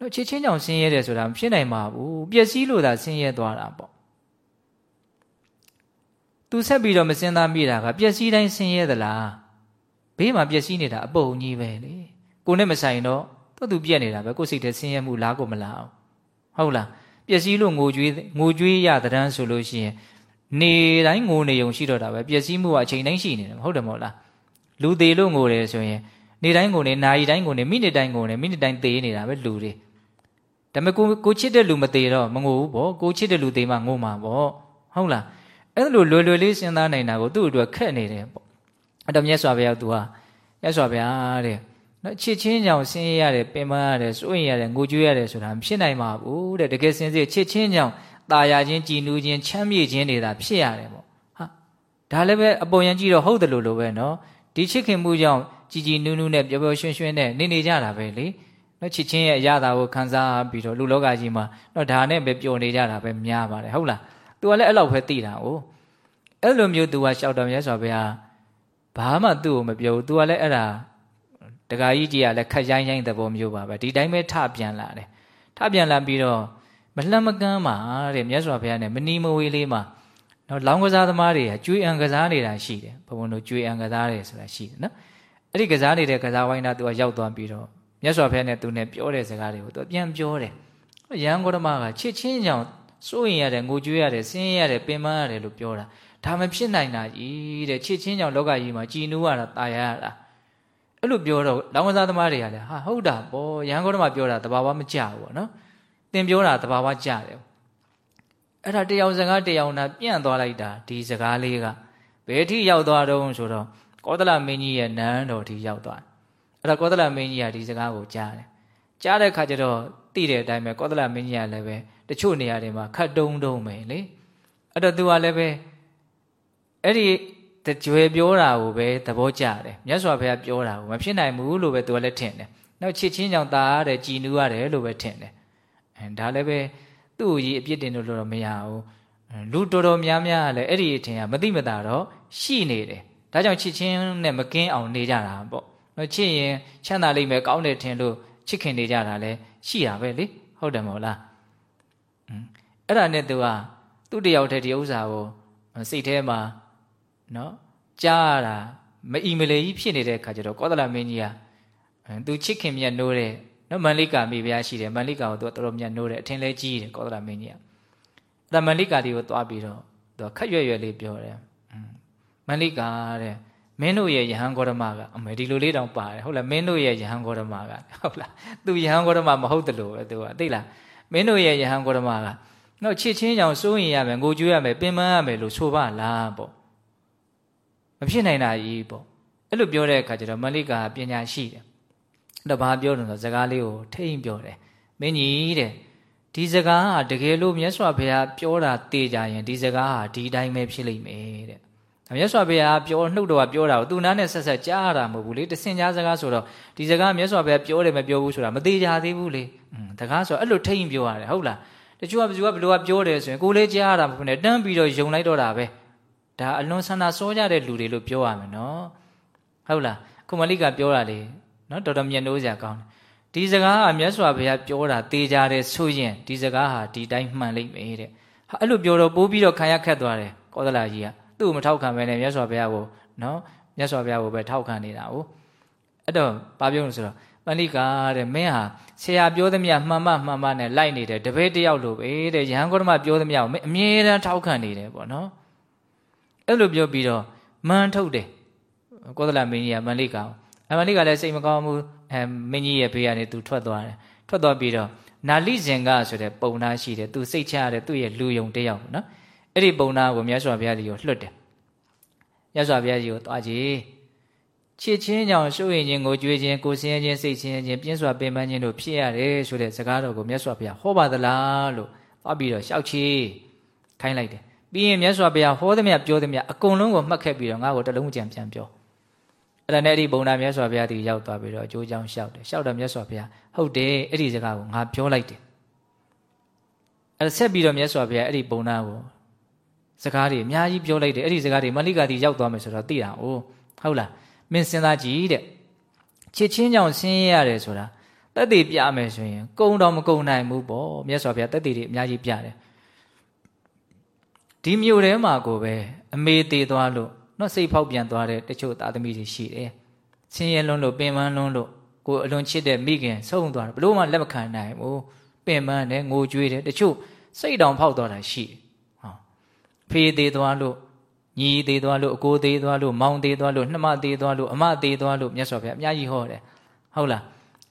တော့ချစ်ချင်းကြောင့်ဆင်းရဲတယ်ဆိုတာမဖြစ်နိုင်ပါဘူးပျက်စီးလို့သာဆင်းရဲသွားတာပေါ့ သူဆက်ပြီးတော့မစင်သားမိတာကပျက်စီးတိုင်းဆင်းရဲသလားဘေးမှာပျက်စီးနေတာအပုပ်ကြီးပဲလေကိုနဲ့မဆိုင်တော့တော့သူပြက်နေတာပဲကိုစိတ်ထဲဆင်းရဲမှုလားကိုမလားဟုတ်လားပျက်စီးလို့ငိုကြွေးငိုကြွေးရတဲ့တန်းဆိုလို့ရှိရင်နေတိုင်းငိုနေုံရှိတော့တာပဲပျက်စီးမှုကအချိန်တိုင်းရှိနေတယ်ဟုတ်တယ်မဟုတ်လားလူသေးလို့ငိုတယ်ဆိုရင်နေတိုင်းငိုနေနာရီတိုင်းငိုနေမိနစ်တိုင်းငိုနေမိနစ်တိုင်းသေးနေတာပဲလူတွေဒါပေမဲ့ကိုကိုချစ်တဲ့လူမသေးတော့မငိုဘူးပေါ့ကိုချစ်တဲ့လူသေးမှငိုမှာပေါ့ဟုတ်လား အဲ့လိုလွယ်လွယ်လေးစဉ်းစားနိုင်တာကိုသူ့အတွက်ခက်နေတယ်ပေါ့အဲ့တော့မြတ်စွာบုရားကသူဟာမြတ်စွာဘုရားတဲ့နော်ချစ်ချင်းကြောင့်ဆင်းရဲရတယ်ပင်ပန်းရတယ်စိုးရင်ရတယ်ငိုကြွေးရတယ်ဆိုတာမဖြစ်နိုင်ပါဘူးတဲ့တကယ်စင်စစ်ချစ်ချင်းကြောင့်ตายရခြင်းကြည်နူးခြင်းချမ်းမြေ့ခြင်းနေတာဖြစ်ရတယ်ပေါ့ဟာဒါလည်းပဲအပေါ်ယံကြည့်တော့ဟုတ်တယ်လို့လို့ပဲနော်ဒီချစ်ခင်မှုကြောင့်ကြည်ကြည်နူးနူးနဲ့ပျော်ပျော်ရွှင်ရွှင်နဲ့နေနေကြတာပဲလေနော်ချစ်ချင်းရဲ့အရာသာကိုခံစားပြီးတော့လူလောကကြီးမှာနော်ဒါနဲ့ပဲပျော်နေကြတာပဲများပါတယ်ဟုတ်လား သူကလည်းအဲ့လောက်ပဲသိတာကိုအဲ့လိုမျိုးသူကရှောက်တော်မြတ်စွာဘုရားဘာမှသူ့ကိုမပြောဘူးသူကလည်းအဲ့ဒါတခါကြီးကြီးကလည်းခက်ရိုင်းရိုင်းသဘောမျိုးပါပဲဒီတိုင်းပဲထပြန်လာတယ်ထပြန်လာပြီးတော့မလှမ်းမကမ်းပါတဲ့မြတ်စွာဘုရားနဲ့မနီမဝေးလေးမှာနော်လောင်းကစားသမားတွေကကျွေးအံကစားနေတာရှိတယ်ဘုံဘုံတို့ကျွေးအံကစားတယ်ဆိုတာရှိတယ်နော်အဲ့ဒီကစားနေတဲ့ကစားဝိုင်းသားသူကရောက်သွားပြီးတော့မြတ်စွာဘုရားနဲ့သူနဲ့ပြောတဲ့စကားတွေကိုသူပြန်ပြောတယ်ရဟန်းဂေါတမကချစ်ချင်းကြောင့် စိုးရင်ရတယ်ငိုကြွေးရတယ်ဆင်းရဲရတယ်ပင်ပန်းရတယ်လို့ပြောတာဒါမဖြစ်နိုင်တာကြီးတဲ့ချစ်ချင်းကြောင့်လောကကြီးမှာကြည်နူးရတာตายရတာအဲ့လိုပြောတော့လောင်းကစားသမားတွေကလည်းဟာဟုတ်တာပေါ့ရဟန်းဂေါတမပြောတာတဘာဝမကြဘူးပေါ့နော်သင်ပြောတာတဘာဝကြတယ်အဲ့ဒါတယောက်စကားတယောက်နာပြန့်သွားလိုက်တာဒီစကားလေးကဘယ်ထိရောက်သွားတော့ဆိုတော့ကောသလမင်းကြီးရဲ့နန်းတော်ထိရောက်သွားအဲ့ဒါကောသလမင်းကြီးကဒီစကားကိုကြားတယ်ကြားတဲ့ခါကျတော့သိတဲ့အတိုင်းပဲကောသလမင်းကြီးကလည်းပဲ တချို့နေရာတွေမှာခတ်တုံးတုံးပဲလေအဲ့တော့သူကလည်းပဲအဲ့ဒီတကြွယ်ပြောတာကိုပဲသဘောကျတယ်မြတ်စွာဘုရားပြောတာကိုမဖြစ်နိုင်ဘူးလို့ပဲသူကလည်းထင်တယ်နောက်ချစ်ချင်းကြောင့်ตาရတယ်ကြည်နူးရတယ်လို့ပဲထင်တယ်အဲဒါလည်းပဲသူ့ကိုကြီးအပြစ်တင်လို့တော့မရဘူးလူတော်တော်များများလည်းအဲ့ဒီအထင်ကမသိမသာတော့ရှိနေတယ်ဒါကြောင့်ချစ်ချင်းနဲ့မကင်းအောင်နေကြတာပေါ့နော်ချစ်ရင်ချမ်းသာလိမ့်မယ်ကောင်းတယ်ထင်လို့ချစ်ခင်နေကြတာလည်းရှိတာပဲလေဟုတ်တယ်မဟုတ်လား အဲ့ဒါနဲ့သူကသူ့တယောက်တည်းဒီဥစ္စာကိုစိတ်ထဲမှာနော်ကြားရတာမအီမလေကြီးဖြစ်နေတဲ့ခါကျတော့ကောသလမင်းကြီးကသူချစ်ခင်မြတ်နိုးတဲ့နော်မန္လိကာမိဖုရားရှိတယ်မန္လိကာကိုသူကတော်တော်မြတ်နိုးတယ်အထင်လဲကြီးတယ်ကောသလမင်းကြီးကအဲ့ဒါမန္လိကာဒီကိုသွားပြီးတော့သူကခက်ရွက်ရွက်လေးပြောတယ်မန္လိကာတဲ့မင်းတို့ရဲ့ယဟန်ဂေါရမကအမေဒီလိုလေးတောင်ပါတယ်ဟုတ်လားမင်းတို့ရဲ့ယဟန်ဂေါရမကဟုတ်လားသူယဟန်ဂေါရမမဟုတ်တယ်လို့ပဲသူကသိလားမင်းတို့ရဲ့ယဟန်ဂေါရမက နော်ချစ်ချင်းကြောင့်စိုးရင်ရမယ်ငိုကြွေးရမယ်ပင်ပန်းရမယ်လို့ဆိုပါလားပေါ့မဖြစ်နိုင်တာကြီးပေါ့အဲ့လိုပြောတဲ့အခါကျတော့မလိကာပညာရှိတယ်အဲ့တော့ဘာပြောတယ်ဆိုစကားလေးကိုထိမ့်ပြောတယ်မင်းကြီးတဲ့ဒီစကားဟာတကယ်လို့မြတ်စွာဘုရားပြောတာတေးကြရင်ဒီစကားဟာဒီတိုင်းပဲဖြစ်လိမ့်မယ်တဲ့မြတ်စွာဘုရားပြောနှုတ်တော်ကပြောတာကိုသူနာနဲ့ဆက်ဆက်ကြားရတာမဟုတ်ဘူးလေတစင်ကြားစကားဆိုတော့ဒီစကားမြတ်စွာဘုရားပြောတယ်မပြောဘူးဆိုတာမသေးကြသေးဘူးလေอืมတကားဆိုအဲ့လိုထိမ့်ပြောရတယ်ဟုတ်လား တချို့ကဘယ်သူကဘယ်လိုကပြောတယ်ဆိုရင်ကိုလေးကြားရတာမဟုတ်နဲ့တန်းပြီးတော့ယုံလိုက်တော့တာပဲဒါအလွန်ဆန္ဒစောကြတဲ့လူတွေလို့ပြောရမယ်နော်ဟုတ်လားခုမလိကပြောတာလေနော်တော်တော်မျက်နှိုးစရာကောင်းတယ်ဒီစကားဟာမြတ်စွာဘုရားပြောတာတေးကြတယ်ဆိုရင်ဒီစကားဟာဒီတိုင်းမှန်လိမ့်မယ်တဲ့ဟာအဲ့လိုပြောတော့ပိုးပြီးတော့ခံရခက်သွားတယ်ကောသလကြီးကသူ့ကိုမထောက်ခံပဲနဲ့မြတ်စွာဘုရားကိုနော်မြတ်စွာဘုရားကိုပဲထောက်ခံနေတာ哦အဲ့တော့ဘာပြောလို့ဆိုတော့ ပဏိကာတဲ့မင်းဟာဆရာပြောသမျှမှန်မှမှန်မှနဲ့လိုက်နေတယ်တပည့်တယောက်လိုပဲတဲ့ရဟန်းဂေါတမပြောသမျှကိုမင်းအမြဲတမ်းထောက်ခံနေတယ်ပေါ့နော်အဲ့လိုပြောပြီးတော့မန်ထုတ်တယ်ကောသလမင်းကြီးကမန္လိကောင်အမန္လိကလည်းစိတ်မကောင်းဘူးအဲမင်းကြီးရဲ့ဘေးကနေသူထွက်သွားတယ်ထွက်သွားပြီးတော့နာလိဇင်ကဆိုတဲ့ပုံနာရှိတယ်သူစိတ်ချရတဲ့သူ့ရဲ့လူယုံတယောက်ပေါ့နော်အဲ့ဒီပုံနာကိုမြတ်စွာဘုရားကြီးကိုလွှတ်တယ်မြတ်စွာဘုရားကြီးကိုသွားကြည့် ချစ်ချင်းကြောင့်ရှုပ်ရင်ချင်းကိုကြွေးခြင်းကိုဆင်းရဲခြင်းစိတ်ဆင်းရဲခြင်းပြင်းစွာပင်ပန်းခြင်းတို့ဖြစ်ရတယ်ဆိုတဲ့စကားတော်ကိုမြတ်စွာဘုရားဟောပါသလားလို့သွားပြီးတော့ရှောက်ချီခိုင်းလိုက်တယ်ပြီးရင်မြတ်စွာဘုရားဟောသမျှပြောသမျှအကုန်လုံးကိုမှတ်ခဲ့ပြီးတော့ငါ့ကိုတလုံးကြံပြန်ပြောအဲ့ဒါနဲ့အဲ့ဒီဘုံနာမြတ်စွာဘုရားဒီရောက်သွားပြီးတော့အကျိုးကြောင့်ရှောက်တယ်ရှောက်တော့မြတ်စွာဘုရားဟုတ်တယ်အဲ့ဒီစကားကိုငါပြောလိုက်တယ်အဲ့ဆက်ပြီးတော့မြတ်စွာဘုရားအဲ့ဒီဘုံနာကိုစကားတွေအများကြီးပြောလိုက်တယ်အဲ့ဒီစကားတွေမလိကာတိရောက်သွားမယ်ဆိုတော့သိတာ哦ဟုတ်လား မင်းစဉ်းစားကြည့်တဲ့ချစ်ချင်းကြောင့်ဆင်းရဲရတယ်ဆိုတာတက်တည်ပြမယ်ဆိုရင်ကုံတော့မကုံနိုင်ဘူးပေါ့မြတ်စွာဘုရားတက်တည်တွေအများကြီးပြတယ်ဒီမြို့ထဲမှာကိုပဲအမေသေးသွားလို့နော်စိတ်ဖောက်ပြန်သွားတဲ့တချို့သားသမီးတွေရှိတယ်ဆင်းရဲလွန်းလို့ပင်ပန်းလွန်းလို့ကိုအလွန်ချစ်တဲ့မိခင်ဆုံးသွားတယ်ဘလို့မှလက်မခံနိုင်ဘူးပင်ပန်းတယ်ငိုကြွေးတယ်တချို့စိတ်တောင်ဖောက်သွားတာရှိတယ်ဟောဖေးသေးသွားလို့ ညီသေးသွားလို့အကိုသေးသွားလို့မောင်သေးသွားလို့နှမသေးသွားလို့အမသေးသွားလို့မြတ်စွာဘုရားအများကြီးဟောတယ်ဟုတ်လား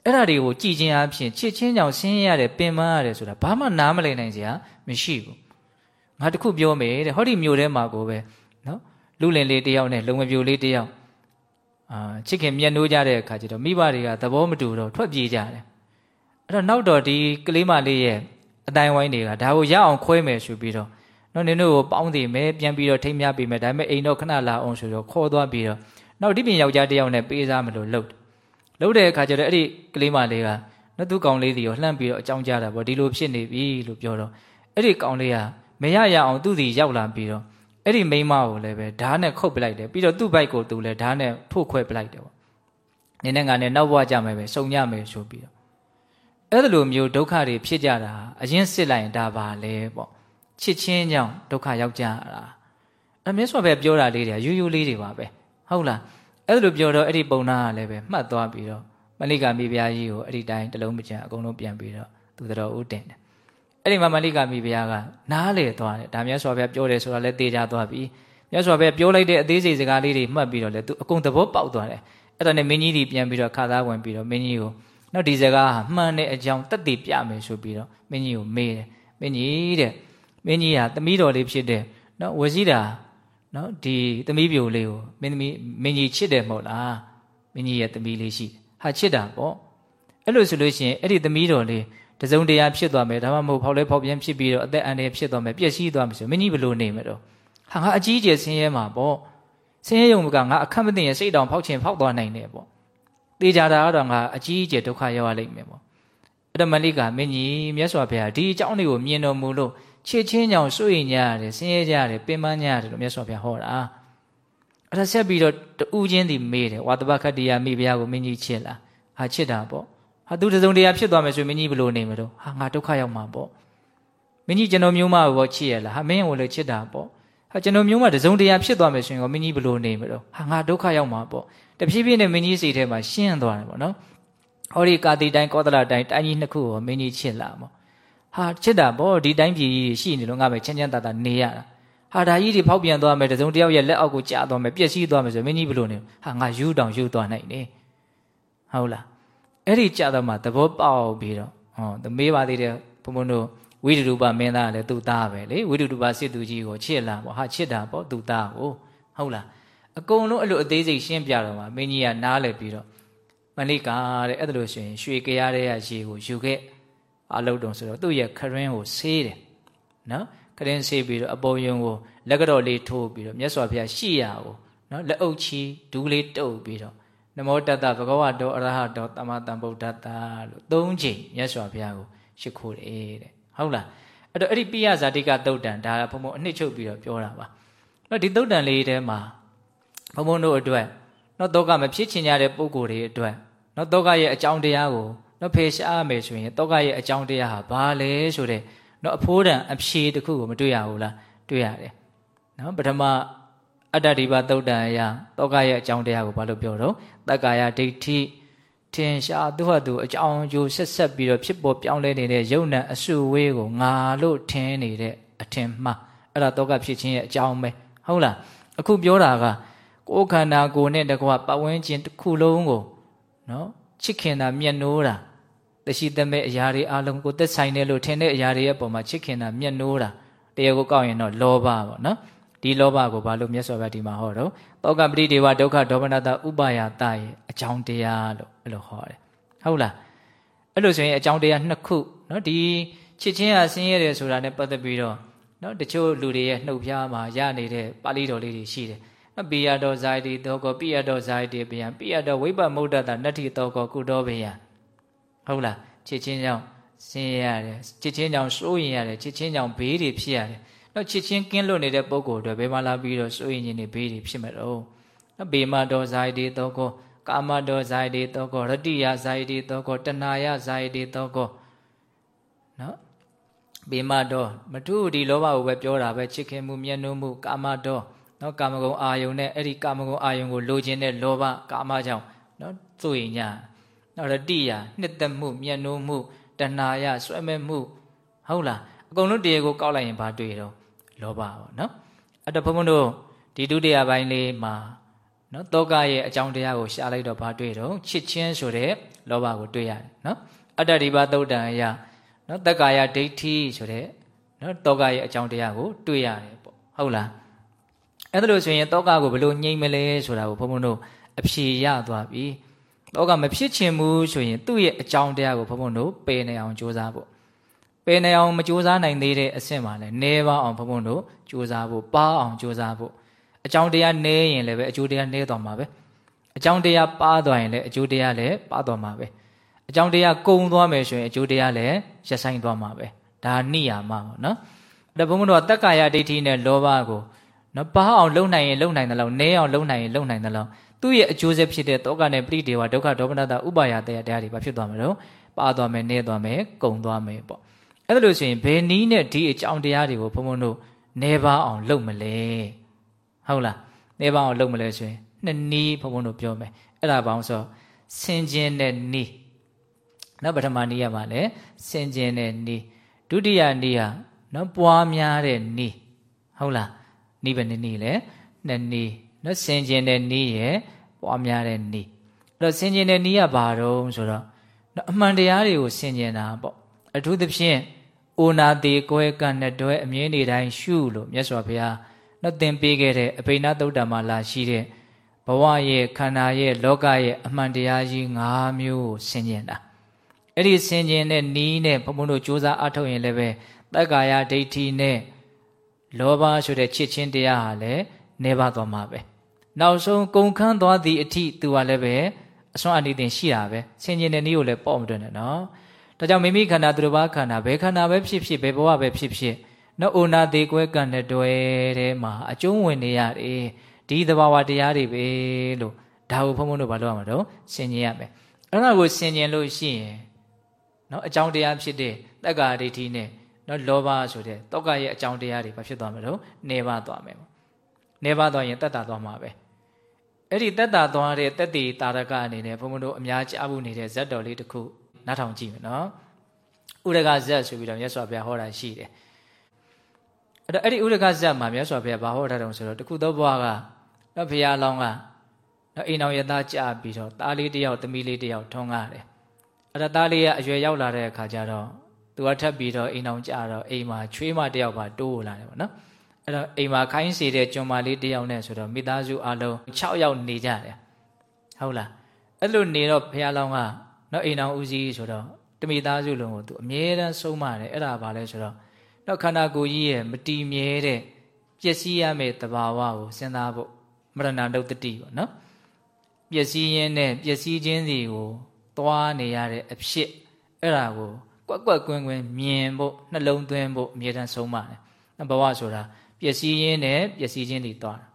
အဲ့ဒါတွေကိုကြည်ချင်းအဖြစ်ချစ်ချင်းကြောင့်ဆင်းရဲရတယ်ပင်ပန်းရတယ်ဆိုတာဘာမှနားမလည်နိုင်စရာမရှိဘူးငါတခုပြောမယ်တဲ့ဟောဒီမျိုးထဲမှာကိုပဲနော်လူလင်လေးတယောက်နဲ့လုံမပြိုလေးတယောက်အာချစ်ခင်မျက်နှိုးကြတဲ့အခါကျတော့မိဘတွေကသဘောမတူတော့ထွက်ပြေးကြတယ်အဲ့တော့နောက်တော့ဒီကလေးမလေးရဲ့အတိုင်းဝိုင်းတွေကဒါကိုရအောင်ခွဲမယ်ဆိုပြီးတော့ နော်နင်တို့ကိုပေါင်းတည်မယ်ပြန်ပြီးတော့ထိမ်းမြပေးမယ်ဒါပေမဲ့အိမ်တော့ခဏလာအောင်ဆိုတော့ခေါ်သွားပြီးတော့နောက်ဒီပြင်ယောက်ျားတယောက်နဲ့ပေးစားမလို့လှုပ်လှုပ်တဲ့အခါကျတော့အဲ့ဒီကလေးမလေးကနော်သူကောင်လေးစီကိုလှမ်းပြီးတော့အကြောင်းကြားတာပေါ့ဒီလိုဖြစ်နေပြီလို့ပြောတော့အဲ့ဒီကောင်လေးကမရရအောင်သူ့စီရောက်လာပြီးတော့အဲ့ဒီမိန်းမကိုလည်းပဲဓာတ်နဲ့ခုတ်ပလိုက်တယ်ပြီးတော့သူ့ဘိုက်ကိုသူလည်းဓာတ်နဲ့ထိုးခွဲပလိုက်တယ်ပေါ့နင်းနဲ့ငါနဲ့နောက်ဘဝကြမယ်ပဲစုံညမယ်ဆိုပြီးတော့အဲ့လိုမျိုးဒုက္ခတွေဖြစ်ကြတာအရင်စစ်လိုက်ရင်ဒါပါလေပေါ့ ချစ်ချင်းကြောင့်ဒုက္ခရောက်ကြတာအမြဲဆိုပဲပြောတာလေးတွေယူယူလေးတွေပါပဲဟုတ်လားအဲ့လိုပြောတော့အဲ့ဒီပုံနာကလည်းပဲမှတ်သွားပြီးတော့မလိကမိဖုရားကြီးကိုအဲ့ဒီတိုင်းတလုံးမကြံအကုန်လုံးပြန်ပြီးတော့သူတော်ဦးတင်တယ်အဲ့ဒီမှာမလိကမိဖုရားကနားလေသွားတယ်ဒါမြတ်စွာဘုရားပြောတယ်ဆိုတာလည်းသိကြသွားပြီမြတ်စွာဘုရားပြောလိုက်တဲ့အသေးစိတ်စကားလေးတွေမှတ်ပြီးတော့လေသူအကုန်သဘောပေါက်သွားတယ်အဲ့ဒါနဲ့မင်းကြီးတွေပြန်ပြီးတော့ခါသားဝင်ပြီးတော့မင်းကြီးကိုနောက်ဒီစကားဟာမှန်တဲ့အကြောင်းတက်တည်ပြမယ်ဆိုပြီးတော့မင်းကြီးကိုမေးတယ်မင်းကြီးတဲ့ မင်းကြီးဟာသမီးတော်လေးဖြစ်တဲ့နော်ဝစီတာနော်ဒီသမီးပြိုလေးကိုမင်းသမီးမင်းကြီးချစ်တယ်မဟုတ်လားမင်းကြီးရဲ့သမီးလေးရှိဟာချစ်တာပေါ့အဲ့လိုဆိုလို့ရှိရင်အဲ့ဒီသမီးတော်လေးတစုံတရာဖြစ်သွားမယ်ဒါမှမဟုတ်ဖောက်လဲဖောက်ပြန်ဖြစ်ပြီးတော့အသက်အန္တရာယ်ဖြစ်သွားမယ်ပျက်စီးသွားမယ်ဆိုမင်းကြီးဘယ်လိုနေမလို့ဟာငါအကြီးကျယ်ဆင်းရဲမှာပေါ့ဆင်းရဲုံကငါအခက်မသိရင်စိတ်တောင်ဖောက်ချင်ဖောက်သွားနိုင်တယ်ပေါ့တေချာတာကတော့ငါအကြီးကျယ်ဒုက္ခရောက်ရလိမ့်မယ်ပေါ့အဲ့ဒါမလိကမင်းကြီးမြတ်စွာဘုရားဒီအကြောင်းလေးကိုမြင်တော်မူလို့ ချစ်ချင်းကြောင့်စိုးရင်ကြရတယ်ဆင်းရဲကြရတယ်ပင်ပန်းကြရတယ်လို့မြတ်စွာဘုရားဟောတာအဲ့ဒါဆက်ပြီးတော့တူးချင်းဒီမေးတယ်ဝါတပခတ္တိယမိဘုရားကိုမင်းကြီးချစ်လားဟာချစ်တာပေါ့ဟာသူတစုံတရာဖြစ်သွားမယ်ဆိုမင်းကြီးဘယ်လိုနေမလို့ဟာငါဒုက္ခရောက်မှာပေါ့မင်းကြီးကျွန်တော်မျိုးမကိုချစ်ရလားဟာမင်းကိုလည်းချစ်တာပေါ့ဟာကျွန်တော်မျိုးမတစုံတရာဖြစ်သွားမယ်ဆိုရင်ရောမင်းကြီးဘယ်လိုနေမလို့ဟာငါဒုက္ခရောက်မှာပေါ့တဖြည်းဖြည်းနဲ့မင်းကြီးစိတ်ထဲမှာရှင်းသွားတယ်ပေါ့နော်ဟောဒီကာတိတိုင်းကောသလတိုင်းတိုင်းကြီးနှစ်ခုကိုမင်းကြီးချစ်လာပေါ့ ဟာချစ်တာပေါ့ဒီတိုင်းပြည်ကြီးရှိနေလို့ငါပဲချမ်းချမ်းသာသာနေရတာဟာဒါကြီးတွေဖောက်ပြန်သွားမယ်တစုံတယောက်ရဲ့လက်အောက်ကိုကျသွားမယ်ပျက်စီးသွားမယ်ဆိုမင်းကြီးဘယ်လိုနေဟာငါယူတောင်ယူသွားနိုင်တယ်ဟုတ်လားအဲ့ဒီကြတော့မှသဘောပေါက်ပြီးတော့ဟောသမေးပါသေးတယ်ဘုံဘုံတို့ဝိတုရူပမင်းသားလည်းသူ့သားပဲလေဝိတုရူပစစ်သူကြီးကိုချစ်လာပေါ့ဟာချစ်တာပေါ့သူ့သားကိုဟုတ်လားအကုန်လုံးအဲ့လိုအသေးစိတ်ရှင်းပြတော့မှမင်းကြီးကနားလည်ပြီးတော့မဏိကာတဲ့အဲ့ဒါလို့ရှိရင်ရွှေကြရတဲ့ရေကိုယူခဲ့ အလုပ်တုံဆိုတော့သူ့ရဲ့ခရင်းကိုဆေးတယ်နော်ခရင်းဆေးပြီးတော့အပေါ်ယုံကိုလက်ကတော့လေးထိုးပြီးတော့မြတ်စွာဘုရားရှိရကိုနော်လက်အုပ်ချီဒူးလေးတုပ်ပြီးတော့နမောတတ္တဘဂဝတောအရဟတောသမ္မာသမ္ဗုဒ္ဓတ္တလို့သုံးချိန်မြတ်စွာဘုရားကိုရှိခိုးတယ်တဲ့ဟုတ်လားအဲ့တော့အဲ့ဒီပိယဇာတိကသုတ်တန်ဒါဘုံဘုံအနှစ်ချုပ်ပြီးတော့ပြောတာပါအဲ့ဒီသုတ်တန်လေးထဲမှာဘုံဘုံတို့အတွက်နော်တောကမဖြစ်ချင်ကြတဲ့ပုံကိုယ်တွေအတွက်နော်တောကရဲ့အကြောင်းတရားကို နော်ဖေရှားမယ်ဆိုရင်တောကရဲ့အကြောင်းတရားဟာဘာလဲဆိုတဲ့နော်အဖိုးတန်အဖြေတစ်ခုကိုမတွေ့ရဘူးလားတွေ့ရတယ်နော်ပထမအတ္တဒီပါသုတ်တန်အရာတောကရဲ့အကြောင်းတရားကိုဘာလို့ပြောတော့တက္ကာယဒိဋ္ဌိထင်ရှားသူ့ဟာသူအကြောင်းအကျိုးဆက်ဆက်ပြီးတော့ဖြစ်ပေါ်ပြောင်းလဲနေတဲ့ယုံနံအစုဝေးကိုငါလို့ထင်နေတဲ့အထင်မှားအဲ့ဒါတောကဖြစ်ခြင်းရဲ့အကြောင်းပဲဟုတ်လားအခုပြောတာကကိုယ်ခန္ဓာကိုယ်နဲ့တကွပတ်ဝန်းကျင်တစ်ခုလုံးကိုနော် ချစ်ခင်တာမျက်နှိုးတာတရှိသမဲ့အရာတွေအလုံးကိုသက်ဆိုင်တယ်လို့ထင်တဲ့အရာတွေရဲ့ပုံမှာချစ်ခင်တာမျက်နှိုးတာတရားကိုကောက်ရင်တော့လောဘပေါ့နော်ဒီလောဘကိုဘာလို့မြတ်စွာဘုရားဒီမှာဟောတော့တောကပတိဒေဝဒုက္ခဒေါမနတာဥပါယတရဲ့အကြောင်းတရားလို့အဲ့လိုဟောတယ်ဟုတ်လားအဲ့လိုဆိုရင်အကြောင်းတရားနှစ်ခုနော်ဒီချစ်ချင်းဟာဆင်းရဲတယ်ဆိုတာနဲ့ပတ်သက်ပြီးတော့နော်တချို့လူတွေရဲ့နှုတ်ဖျားမှာရနေတဲ့ပါဠိတော်လေးတွေရှိတယ် နော်ပိယတော်ဇာတိတောကောပိယတော်ဇာတိပယံပိယတော်ဝိပမုဒ္ဒတာနတ္ထိတောကောကုတောပယံဟုတ်လားချစ်ချင်းကြောင့်ဆင်းရဲရတယ်ချစ်ချင်းကြောင့်စိုးရင်ရတယ်ချစ်ချင်းကြောင့်ဘေးတွေဖြစ်ရတယ်တော့ချစ်ချင်းကင်းလွတ်နေတဲ့ပုံကိုယ်တွေဘယ်မှာလာပြီးတော့စိုးရင်ခြင်းတွေဘေးတွေဖြစ်မဲ့တော့နော်ဘေမတောဇာယတိတောကောကာမတောဇာယတိတောကောရတိယဇာယတိတောကောတဏှာယဇာယတိတောကောနော်ဘေမတောမထုဒီလောဘကိုပဲပြောတာပဲချစ်ခင်မှုမျက်နှာမှုကာမတော နော်ကာမဂုဏ်အာယုန်နဲ့အဲ့ဒီကာမဂုဏ်အာယုန်ကိုလိုချင်တဲ့လောဘကာမကြောင့်နော်သို့ရင်ညာနော်ရတိယနှစ်သက်မှုမျက်နှာမှုတဏှာယဆွဲမဲ့မှုဟုတ်လားအကုန်လုံးတရားကိုကောက်လိုက်ရင်ဘာတွေ့တော့လောဘပေါ့နော်အဲ့တော့ဘုန်းဘုန်းတို့ဒီဒုတိယပိုင်းလေးမှာနော်တောကရဲ့အကြောင်းတရားကိုရှားလိုက်တော့ဘာတွေ့တော့ချစ်ချင်းဆိုတဲ့လောဘကိုတွေ့ရတယ်နော်အတ္တဒီပါသုတ်တံအယနော်တက္ကာယဒိဋ္ဌိဆိုတဲ့နော်တောကရဲ့အကြောင်းတရားကိုတွေ့ရတယ်ပေါ့ဟုတ်လား အဲ့ဒါလို့ဆိုရင်တောကကိုဘယ်လိုညှိမလဲဆိုတာကိုဘုန်းဘုန်းတို့အဖြေရသွားပြီတောကမဖြစ်ချင်ဘူးဆိုရင်သူ့ရဲ့အကြောင်းတရားကိုဘုန်းဘုန်းတို့ပယ်နေအောင်ကြိုးစားဖို့ပယ်နေအောင်မကြိုးစားနိုင်သေးတဲ့အဆင့်မှာလည်းနေပါအောင်ဘုန်းဘုန်းတို့ကြိုးစားဖို့ပါအောင်ကြိုးစားဖို့အကြောင်းတရားနည်းရင်လည်းပဲအကျိုးတရားနည်းသွားမှာပဲအကြောင်းတရားပါသွားရင်လည်းအကျိုးတရားလည်းပါသွားမှာပဲအကြောင်းတရားကုံသွားမယ်ဆိုရင်အကျိုးတရားလည်းရပ်ဆိုင်သွားမှာပဲဒါနိယာမပေါ့နော်ဒါဘုန်းဘုန်းတို့ကတက္ကာယဒိဋ္ဌိနဲ့လောဘကို နော်ပါအောင်လုံနိုင်ရင်လုံနိုင်တယ်လို့နည်းအောင်လုံနိုင်ရင်လုံနိုင်တယ်လို့သူ့ရဲ့အကျိုးဆက်ဖြစ်တဲ့တောကနဲ့ပရိဒေဝဒုက္ခဒေါမနတာဥပါယတရားတရားတွေဘာဖြစ်သွားမလို့ပါသွားမယ်နည်းသွားမယ်ကုံသွားမယ်ပေါ့အဲ့ဒါလို့ဆိုရင်ဘယ်နည်းနဲ့ဒီအကြောင်းတရားတွေကိုဘုန်းဘုန်းတို့နေပါအောင်လုပ်မလဲဟုတ်လားနေပါအောင်လုပ်မလဲဆိုရင်နှစ်နည်းဘုန်းဘုန်းတို့ပြောမယ်အဲ့ဒါဘာလို့ဆိုဆင်ခြင်တဲ့နည်းနော်ပထမနည်းရပါလေဆင်ခြင်တဲ့နည်းဒုတိယနည်းဟာနော်ပွားများတဲ့နည်းဟုတ်လား နည်းပဲနည်းလေနှစ်နည်းနော်ဆင်ခြင်တဲ့နည်းရဲ့ပွားများတဲ့နည်းအဲ့တော့ဆင်ခြင်တဲ့နည်းကဘာတော့ဆိုတော့နော်အမှန်တရားတွေကိုဆင်ခြင်တာပေါ့အထူးသဖြင့်အိုနာတေကွဲကံနဲ့တွဲအမြင်နေတိုင်းရှုလို့မြတ်စွာဘုရားနော်သင်ပေးခဲ့တဲ့အဘိနာသုတ်တံမှာလာရှိတဲ့ဘဝရဲ့ခန္ဓာရဲ့လောကရဲ့အမှန်တရားကြီး၅မျိုးကိုဆင်ခြင်တာအဲ့ဒီဆင်ခြင်တဲ့နီးနဲ့ဘုံဘုံတို့စ조사အထုတ်ရင်လည်းပဲတက္ကာယဒိဋ္ဌိနဲ့ လောဘဆိုတဲ့ချစ်ချင်းတရားဟာလည်းနေပါသွားမှာပဲနောက်ဆုံးကုန်ခန်းသွားသည့်အထိသူကလည်းပဲအစွမ်းအနိသင်ရှိတာပဲဆင်ခြင်တဲ့နီးကိုလည်းပေါ့မတွင်နဲ့နော်ဒါကြောင့်မိမိခန္ဓာသူတစ်ပါးခန္ဓာဘယ်ခန္ဓာပဲဖြစ်ဖြစ်ဘယ်ဘဝပဲဖြစ်ဖြစ်နော်အိုနာသေးကွဲကံတဲ့တွဲထဲမှာအကျုံးဝင်နေရတယ်ဒီသဘာဝတရားတွေပဲလို့ဒါကိုဘုန်းဘုန်းတို့ဘာလို့ရမှာတော့ဆင်ញင်ရမယ်အဲ့ဒါကိုဆင်ញင်လို့ရှိရင်နော်အကြောင်းတရားဖြစ်တဲ့တက္ကာဒိဋ္ဌိနဲ့ နော်လောဘဆိုတဲ့တောကရဲ့အကြောင်းတရားတွေဘာဖြစ်သွားမလို့နေပါသွားမယ်နေပါသွားရင်တတ်တာသွားမှာပဲအဲ့ဒီတက်တာသွားတဲ့တက်တီတာရကအနေနဲ့ဘုံဘုံတို့အများကြားဖို့နေတဲ့ဇက်တော်လေးတစ်ခုနားထောင်ကြည့်မယ်နော်ဥရကဇက်ဆိုပြီးတော့မြတ်စွာဘုရားဟောတာရှိတယ်အဲ့တော့အဲ့ဒီဥရကဇက်မှာမြတ်စွာဘုရားဘာဟောထားတုံးဆိုတော့တခုသောဘွားကနော်ဘုရားလောင်းကနော်အိမ်အောင်ရသားကြပြီးတော့သားလေးတယောက်သမီးလေးတယောက်ထုံးကားတယ်အဲ့ဒါသားလေးကအရွယ်ရောက်လာတဲ့အခါကျတော့ သူကထပ်ပြီးတော့အိမ်အောင်ကြတော့အိမ်မှာချွေးမတယောက်ပါတိုးလာတယ်ပေါ့နော်အဲ့တော့အိမ်မှာခိုင်းစီတဲ့ကျွန်မလေးတယောက်နဲ့ဆိုတော့မိသားစုအလုံး6ယောက်နေကြတယ်ဟုတ်လားအဲ့လိုနေတော့ဘုရားလောင်းကနော်အိမ်အောင်ဦးစီးဆိုတော့တမိသားစုလုံးကိုသူအမြဲတမ်းဆုံးမတယ်အဲ့ဒါဘာလဲဆိုတော့တော့ခန္ဓာကိုယ်ကြီးရဲ့မတည်မြဲတဲ့ပျက်စီးရမယ့်တဘာဝကိုစဉ်းစားဖို့မရဏဒုတ်တတိပေါ့နော်ပျက်စီးရင်းနဲ့ပျက်စီးခြင်းစီကိုသွားနေရတဲ့အဖြစ်အဲ့ဒါကို ကွက်ကွက်ကွင်းကွင်းမြင်ဖို့နှလုံးသွင်းဖို့အမြဲတမ်းဆုံးမတယ်ဘဝဆိုတာပျက်စီးရင်းနဲ့ပျက်စီးခြင်းတွေသွားတာ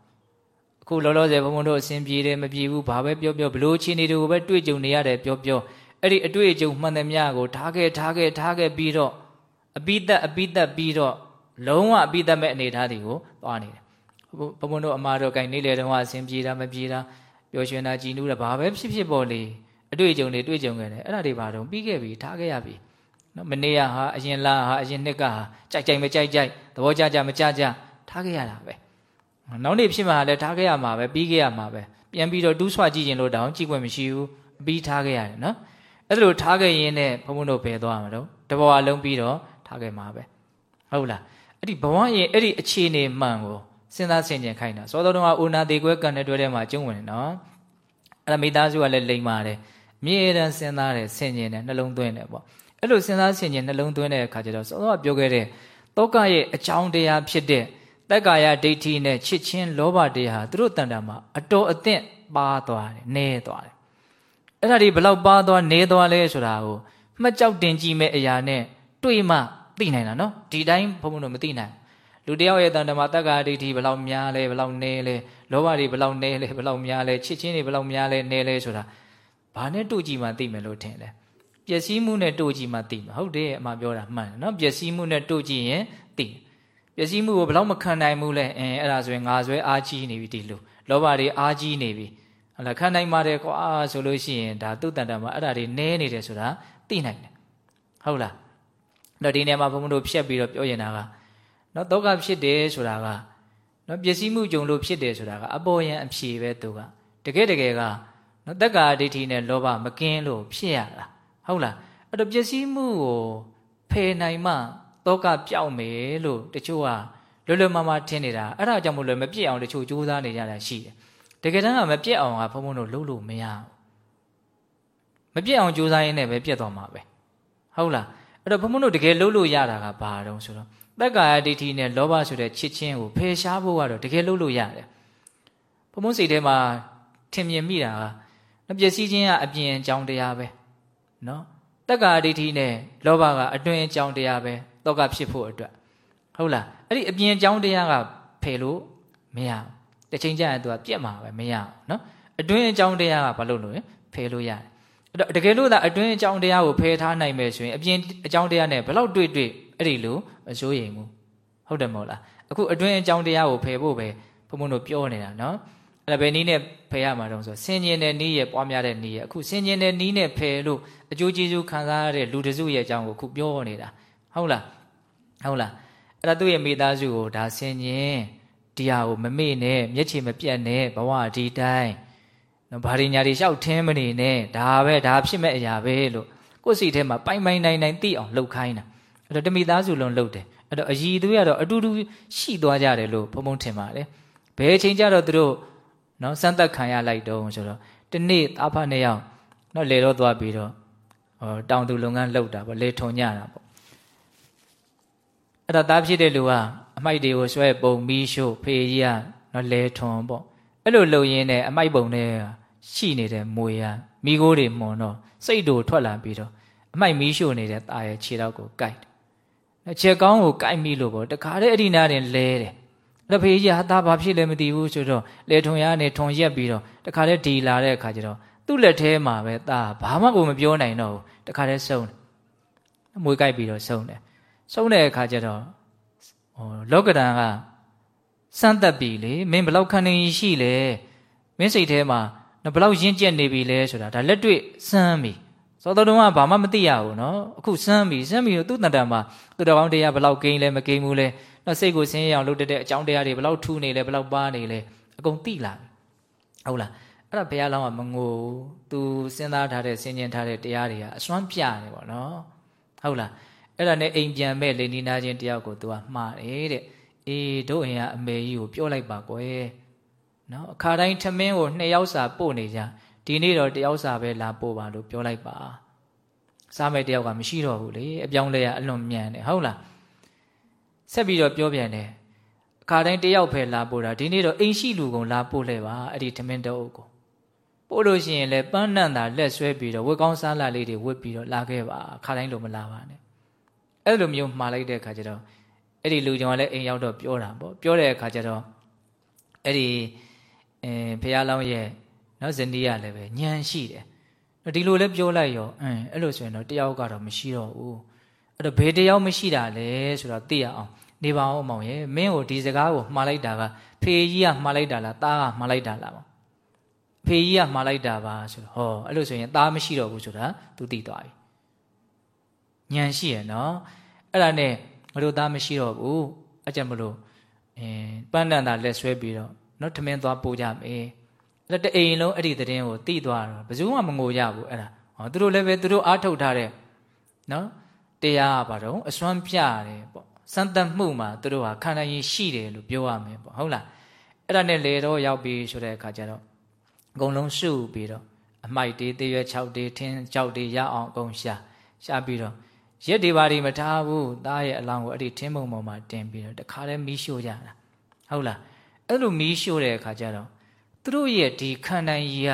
အခုလောလောဆယ်ဘုံဘုံတို့အစဉ်ပြေတယ်မပြေဘူးဘာပဲပြောပြောဘလို့ချင်းတွေကိုပဲတွေ့ကြုံနေရတယ်ပြောပြောအဲ့ဒီအတွေ့အကြုံမှန်သမျှကိုထားခဲ့ထားခဲ့ထားခဲ့ပြီးတော့အပိသက်အပိသက်ပြီးတော့လုံးဝအပိသက်မဲ့အနေထားတွေကိုသွားနေတယ်ဘုံဘုံတို့အမားတို့ကင်နေလေတုန်းကအစဉ်ပြေတာမပြေတာပျော်ရွှင်တာကြည်နူးတာဘာပဲဖြစ်ဖြစ်ပေါ်လေအတွေ့အကြုံတွေတွေ့ကြုံခဲ့တယ်အဲ့ဒါတွေဘာတော့ပြီးခဲ့ပြီထားခဲ့ရပြီ နော်မနေ့ကဟာအရင်လားဟာအရင်နှစ်ကဟာကြိုက်ကြိုက်မကြိုက်ကြိုက်သဘောကျကျမကျကျထားခဲ့ရတာပဲနောက်နေ့ဖြစ်မှာလည်းထားခဲ့ရမှာပဲပြီးခဲ့ရမှာပဲပြန်ပြီးတော့တူးဆွကြည့်ခြင်းလို့တောင်ကြည့်ခွင့်မရှိဘူးပြီးထားခဲ့ရတယ်နော်အဲ့ဒါလိုထားခဲ့ရင်းနဲ့ဘုံဘုံတို့ဘယ်သွားမှာတော့တဘဝလုံးပြီးတော့ထားခဲ့မှာပဲဟုတ်လားအဲ့ဒီဘဝရဲ့အဲ့ဒီအခြေအနေမှန်ကိုစဉ်းစားဆင်ခြင်ခိုင်းတာစောတော်တော်ကအိုနာသေးကွဲကန်တဲ့တွဲထဲမှာကျုံဝင်တယ်နော်အဲ့ဒါမိသားစုကလည်းလိမ်ပါတယ်မြေတန်းစဉ်းစားတယ်ဆင်ခြင်တယ်နှလုံးသွင်းတယ်ပေါ့ အဲ့လိုစဉ်းစားဆင်ခြင်နှလုံးသွင်းတဲ့အခါကျတော့စောစောကပြောခဲ့တဲ့တောကရဲ့အကြောင်းတရားဖြစ်တဲ့တက်ကာယဒိဋ္ဌိနဲ့ချစ်ချင်းလောဘတရားဟာသူတို့တန်တာမှာအတော်အသင့်ပါသွားတယ်နဲသွားတယ်အဲ့ဒါဒီဘလောက်ပါသွားနဲသွားလဲဆိုတာကိုမှတ်ကြောက်တင်ကြည့်မဲ့အရာနဲ့တွေ့မှသိနိုင်တာနော်ဒီတိုင်းဘုံဘုံတို့မသိနိုင်လူတယောက်ရဲ့တန်တမှာတက္ကာဒိဋ္ဌိဘလောက်များလဲဘလောက်နဲလဲလောဘတွေဘလောက်နဲလဲဘလောက်များလဲချစ်ချင်းတွေဘလောက်များလဲနဲလဲဆိုတာဘာနဲ့တို့ကြည့်မှသိမယ်လို့ထင်လဲ ပျက်စီးမှုနဲ့တို့ကြည့်မှသိမှာဟုတ်တယ်အမှပြောတာမှန်တယ်နော်ပျက်စီးမှုနဲ့တို့ကြည့်ရင်သိပျက်စီးမှုကိုဘလောက်မခံနိုင်ဘူးလဲအင်းအဲ့ဒါဆိုရင်ငါဆွဲအားကြီးနေပြီဒီလိုလောဘတွေအားကြီးနေပြီဟလာခံနိုင်ပါတယ်ကွာဆိုလို့ရှိရင်ဒါသူ့တန်တမှာအဲ့ဒါတွေနဲနေတယ်ဆိုတာသိနိုင်တယ်ဟုတ်လားတော့ဒီနေရာမှာဘုံဘုံတို့ဖြတ်ပြီးတော့ပြောရင်တာကနော်ဒုက္ခဖြစ်တယ်ဆိုတာကနော်ပျက်စီးမှုကြုံလို့ဖြစ်တယ်ဆိုတာကအပေါ်ယံအဖြေပဲသူကတကယ်တကယ်ကနော်တက္ကာဒိဋ္ဌိနဲ့လောဘမကင်းလို့ဖြစ်ရတာ ဟုတ်လားအဲ့တော့ပျက်စီးမှုကိုဖယ်နိုင်မှဒုက္ခပြောက်မယ်လို့တချို့ကလွယ်လွယ်မမထင်နေတာအဲ့ဒါကြောင့်မို့လို့မပြည့်အောင်တချို့ကြိုးစားနေကြတာရှိတယ်တကယ်တမ်းကမပြည့်အောင်ကဘုံဘုံတို့လုပ်လို့မရဘူးမပြည့်အောင်ကြိုးစားရင်းနဲ့ပဲပြည့်သွားမှာပဲဟုတ်လားအဲ့တော့ဘုံဘုံတို့တကယ်လုပ်လို့ရတာကဘာတုံးဆိုတော့တက္ကာယဒိဋ္ဌိနဲ့လောဘဆိုတဲ့ချစ်ချင်းကိုဖယ်ရှားဖို့ကတော့တကယ်လုပ်လို့ရတယ်ဘုံဘုံစိတ်ထဲမှာထင်မြင်မိတာကမပျက်စီးခြင်းကအပြင်အကြောင်းတရားပဲ နော်တက္ကာဒိဋ္ဌိနဲ့လောဘကအတွင်အကြောင်းတရားပဲတောကဖြစ်ဖို့အတွက်ဟုတ်လားအဲ့ဒီအပြင်အကြောင်းတရားကဖယ်လို့မရဘူးတစ်ချိန်ကျရင်သူကပြက်မှာပဲမရဘူးနော်အတွင်အကြောင်းတရားကဘာလို့လို့ဖယ်လို့ရတယ်အဲ့တော့တကယ်လို့သာအတွင်းအကြောင်းတရားကိုဖယ်ထားနိုင်မယ်ဆိုရင်အပြင်အကြောင်းတရားနဲ့ဘယ်လောက်တွေ့တွေ့အဲ့ဒီလိုမစိုးရိမ်ဘူးဟုတ်တယ်မဟုတ်လားအခုအတွင်းအကြောင်းတရားကိုဖယ်ဖို့ပဲဘုံဘုံတို့ပြောနေတာနော် အဲ့ဒါဘယ်နည်းနဲ့ဖယ်ရမှာတော့ဆိုဆင်ញင်တဲ့နည်းရဲ့ပွားများတဲ့နည်းရဲ့အခုဆင်ញင်တဲ့နည်းနဲ့ဖယ်လို့အကျိုးကျေးဇူးခံစားရတဲ့လူတစုရဲ့အကြောင်းကိုအခုပြောနေတာဟုတ်လားဟုတ်လားအဲ့ဒါသူ့ရဲ့မိသားစုကိုဒါဆင်ញင်တရားကိုမမေ့နဲ့မျက်ခြေမပြတ်နဲ့ဘဝဒီတိုင်းနော်ဘာတွေညာတွေလျှောက်ထင်းမနေနဲ့ဒါပဲဒါဖြစ်မဲ့အရာပဲလို့ကိုယ်စိတ်ထဲမှာပိုင်ပိုင်နိုင်နိုင်သိအောင်လှုပ်ခိုင်းတာအဲ့တော့တမိသားစုလုံးလှုပ်တယ်အဲ့တော့အည်သူရတော့အတူတူရှိသွားကြတယ်လို့ဘုံဘုံထင်ပါတယ်ဘယ်အချိန်ကျတော့သူတို့ နော်စမ်းသက်ခံရလိုက်တော့ဆိုတော့ဒီနေ့သားဖနှစ်ယောက်နော်လေတော့သွားပြီးတော့ဟောတောင်သူလုပ်ငန်းလှုပ်တာပေါ့လေထုံညတာပေါ့အဲ့တော့သားဖြစ်တဲ့လူကအမိုက်တွေကိုဆွဲပုံမီးရှို့ဖေးကြီးကနော်လေထုံပေါ့အဲ့လိုလှုပ်ရင်းနဲ့အမိုက်ပုံနဲ့ရှိနေတဲ့မွေရမိโก้တွေမွန်တော့စိတ်တို့ထွက်လာပြီးတော့အမိုက်မီးရှို့နေတဲ့ตาရဲ့ခြေထောက်ကိုကိုက်တယ်ခြေကောင်းကိုကိုက်မိလို့ပေါ့တခါတည်းအဲ့ဒီနားတင်လဲတယ် လက်ဖေးကြီးဟာသားဘာဖြစ်လဲမသိဘူးဆိုတော့လေထုံရကနေထုံရက်ပြီးတော့တခါတည်းဒီလာတဲ့အခါကျတော့သူ့လက်ထဲမှာပဲသားဘာမှကိုမပြောနိုင်တော့ဘူးတခါတည်းဆုံးတယ်မွေးကိုက်ပြီးတော့ဆုံးတယ်ဆုံးတဲ့အခါကျတော့ဟောလောကဒန်ကစမ်းသက်ပြီလေမင်းဘလောက်ခံနေရှိလဲမင်းစိတ်ထဲမှာဘလောက်ရင့်ကျက်နေပြီလဲဆိုတာဒါလက်တွေ့စမ်းပြီ သောတော်တော်ကဘာမှမသိရဘူးနော်အခုစမ်းပြီစမ်းပြီတော့သူ့တန်တန်မှာသူတော်ကောင်းတရားဘလောက်ကိန်းလဲမကိန်းဘူးလဲနော်စိတ်ကိုဆင်းရဲအောင်လုပ်တတ်တဲ့အကြောင်းတရားတွေဘလောက်ထူးနေလဲဘလောက်ပါနေလဲအကုန်သိလာပြီဟုတ်လားအဲ့ဒါဘုရားလောင်းကမငိုသူစဉ်းစားထားတဲ့ဆင်ခြင်ထားတဲ့တရားတွေကအစွမ်းပြနေပေါ့နော်ဟုတ်လားအဲ့ဒါနဲ့အိမ်ပြန်မဲ့လေနီနာချင်းတယောက်ကိုသူကမှားတယ်တဲ့အေးတို့အိမ်ကအမေကြီးကိုပြောလိုက်ပါကွယ်နော်အခါတိုင်းထမင်းကိုနှစ်ယောက်စာပို့နေကြ ဒီနေ့တော့တယောက်စာပဲလာပို့ပါလို့ပြောလိုက်ပါစားမဲ့တယောက်ကမရှိတော့ဘူးလေအပြောင်းလဲကအလွန်မြန်တယ်ဟုတ်လားဆက်ပြီးတော့ပြောပြန်တယ်အခါတိုင်းတယောက်ပဲလာပို့တာဒီနေ့တော့အိမ်ရှိလူကုန်လာပို့လဲပါအဲ့ဒီထမင်းတအုပ်ကိုပို့လို့ရှိရင်လည်းပန်းနန့်တာလက်ဆွဲပြီးတော့ဝက်ကောင်းစားလာလေးတွေဝတ်ပြီးတော့လာခဲ့ပါခါတိုင်းလိုမလာပါနဲ့အဲ့လိုမျိုးမှားလိုက်တဲ့အခါကျတော့အဲ့ဒီလူကြောင့်လည်းအိမ်ရောက်တော့ပြောတာပေါ့ပြောတဲ့အခါကျတော့အဲ့ဒီအဲဖះလောင်းရဲ့ နော်ဇနီးကလည်းပဲညံရှိတယ်ဒီလိုလည်းပြောလိုက်ရောအင်းအဲ့လိုဆိုရင်တော့တယောက်ကတော့မရှိတော့ဘူးအဲ့တော့ဘယ်တယောက်မရှိတာလဲဆိုတော့သိရအောင်နေပါအောင်မောင်ရဲ့မင်းကိုဒီစကားကိုမှားလိုက်တာကဖေကြီးကမှားလိုက်တာလားသားကမှားလိုက်တာလားပေါ့ဖေကြီးကမှားလိုက်တာပါဆိုတော့ဟောအဲ့လိုဆိုရင်သားမရှိတော့ဘူးဆိုတာ तू သိသွားပြီညံရှိရနော်အဲ့ဒါနဲ့ငါတို့သားမရှိတော့ဘူးအကြက်မလို့အဲပန်းတန်တာလက်ဆွဲပြီးတော့နော်ထမင်းသွားပို့ကြမယ် အဲ့တအိမ်လုံးအဲ့ဒီသတင်းကိုသိသွားတော့ဘယ်သူမှမငိုကြဘူးအဲ့ဒါဟောသူတို့လည်းပဲသူတို့အားထုတ်ထားတဲ့နော်တရားပါတော့အစွမ်းပြတယ်ပေါ့စံတတ်မှုမှာသူတို့ဟာခန္ဓာရင်ရှိတယ်လို့ပြောရမယ်ပေါ့ဟုတ်လားအဲ့ဒါနဲ့လေတော့ရောက်ပြီဆိုတဲ့အခါကျတော့အကုန်လုံးစုပြီးတော့အမိုက်တေးတရွက်6တေးထင်းကြောက်တေးရအောင်အကုန်ရှာရှာပြီးတော့ရက်ဒီပါဒီမထားဘူးသားရဲ့အလောင်းကိုအဲ့ဒီထင်းပုံပေါ်မှာတင်ပြီးတော့တခါတည်းမီးရှို့ကြတာဟုတ်လားအဲ့လိုမီးရှို့တဲ့အခါကျတော့ သူတို့ရဲ့ဒီခန္ဓာကြီးက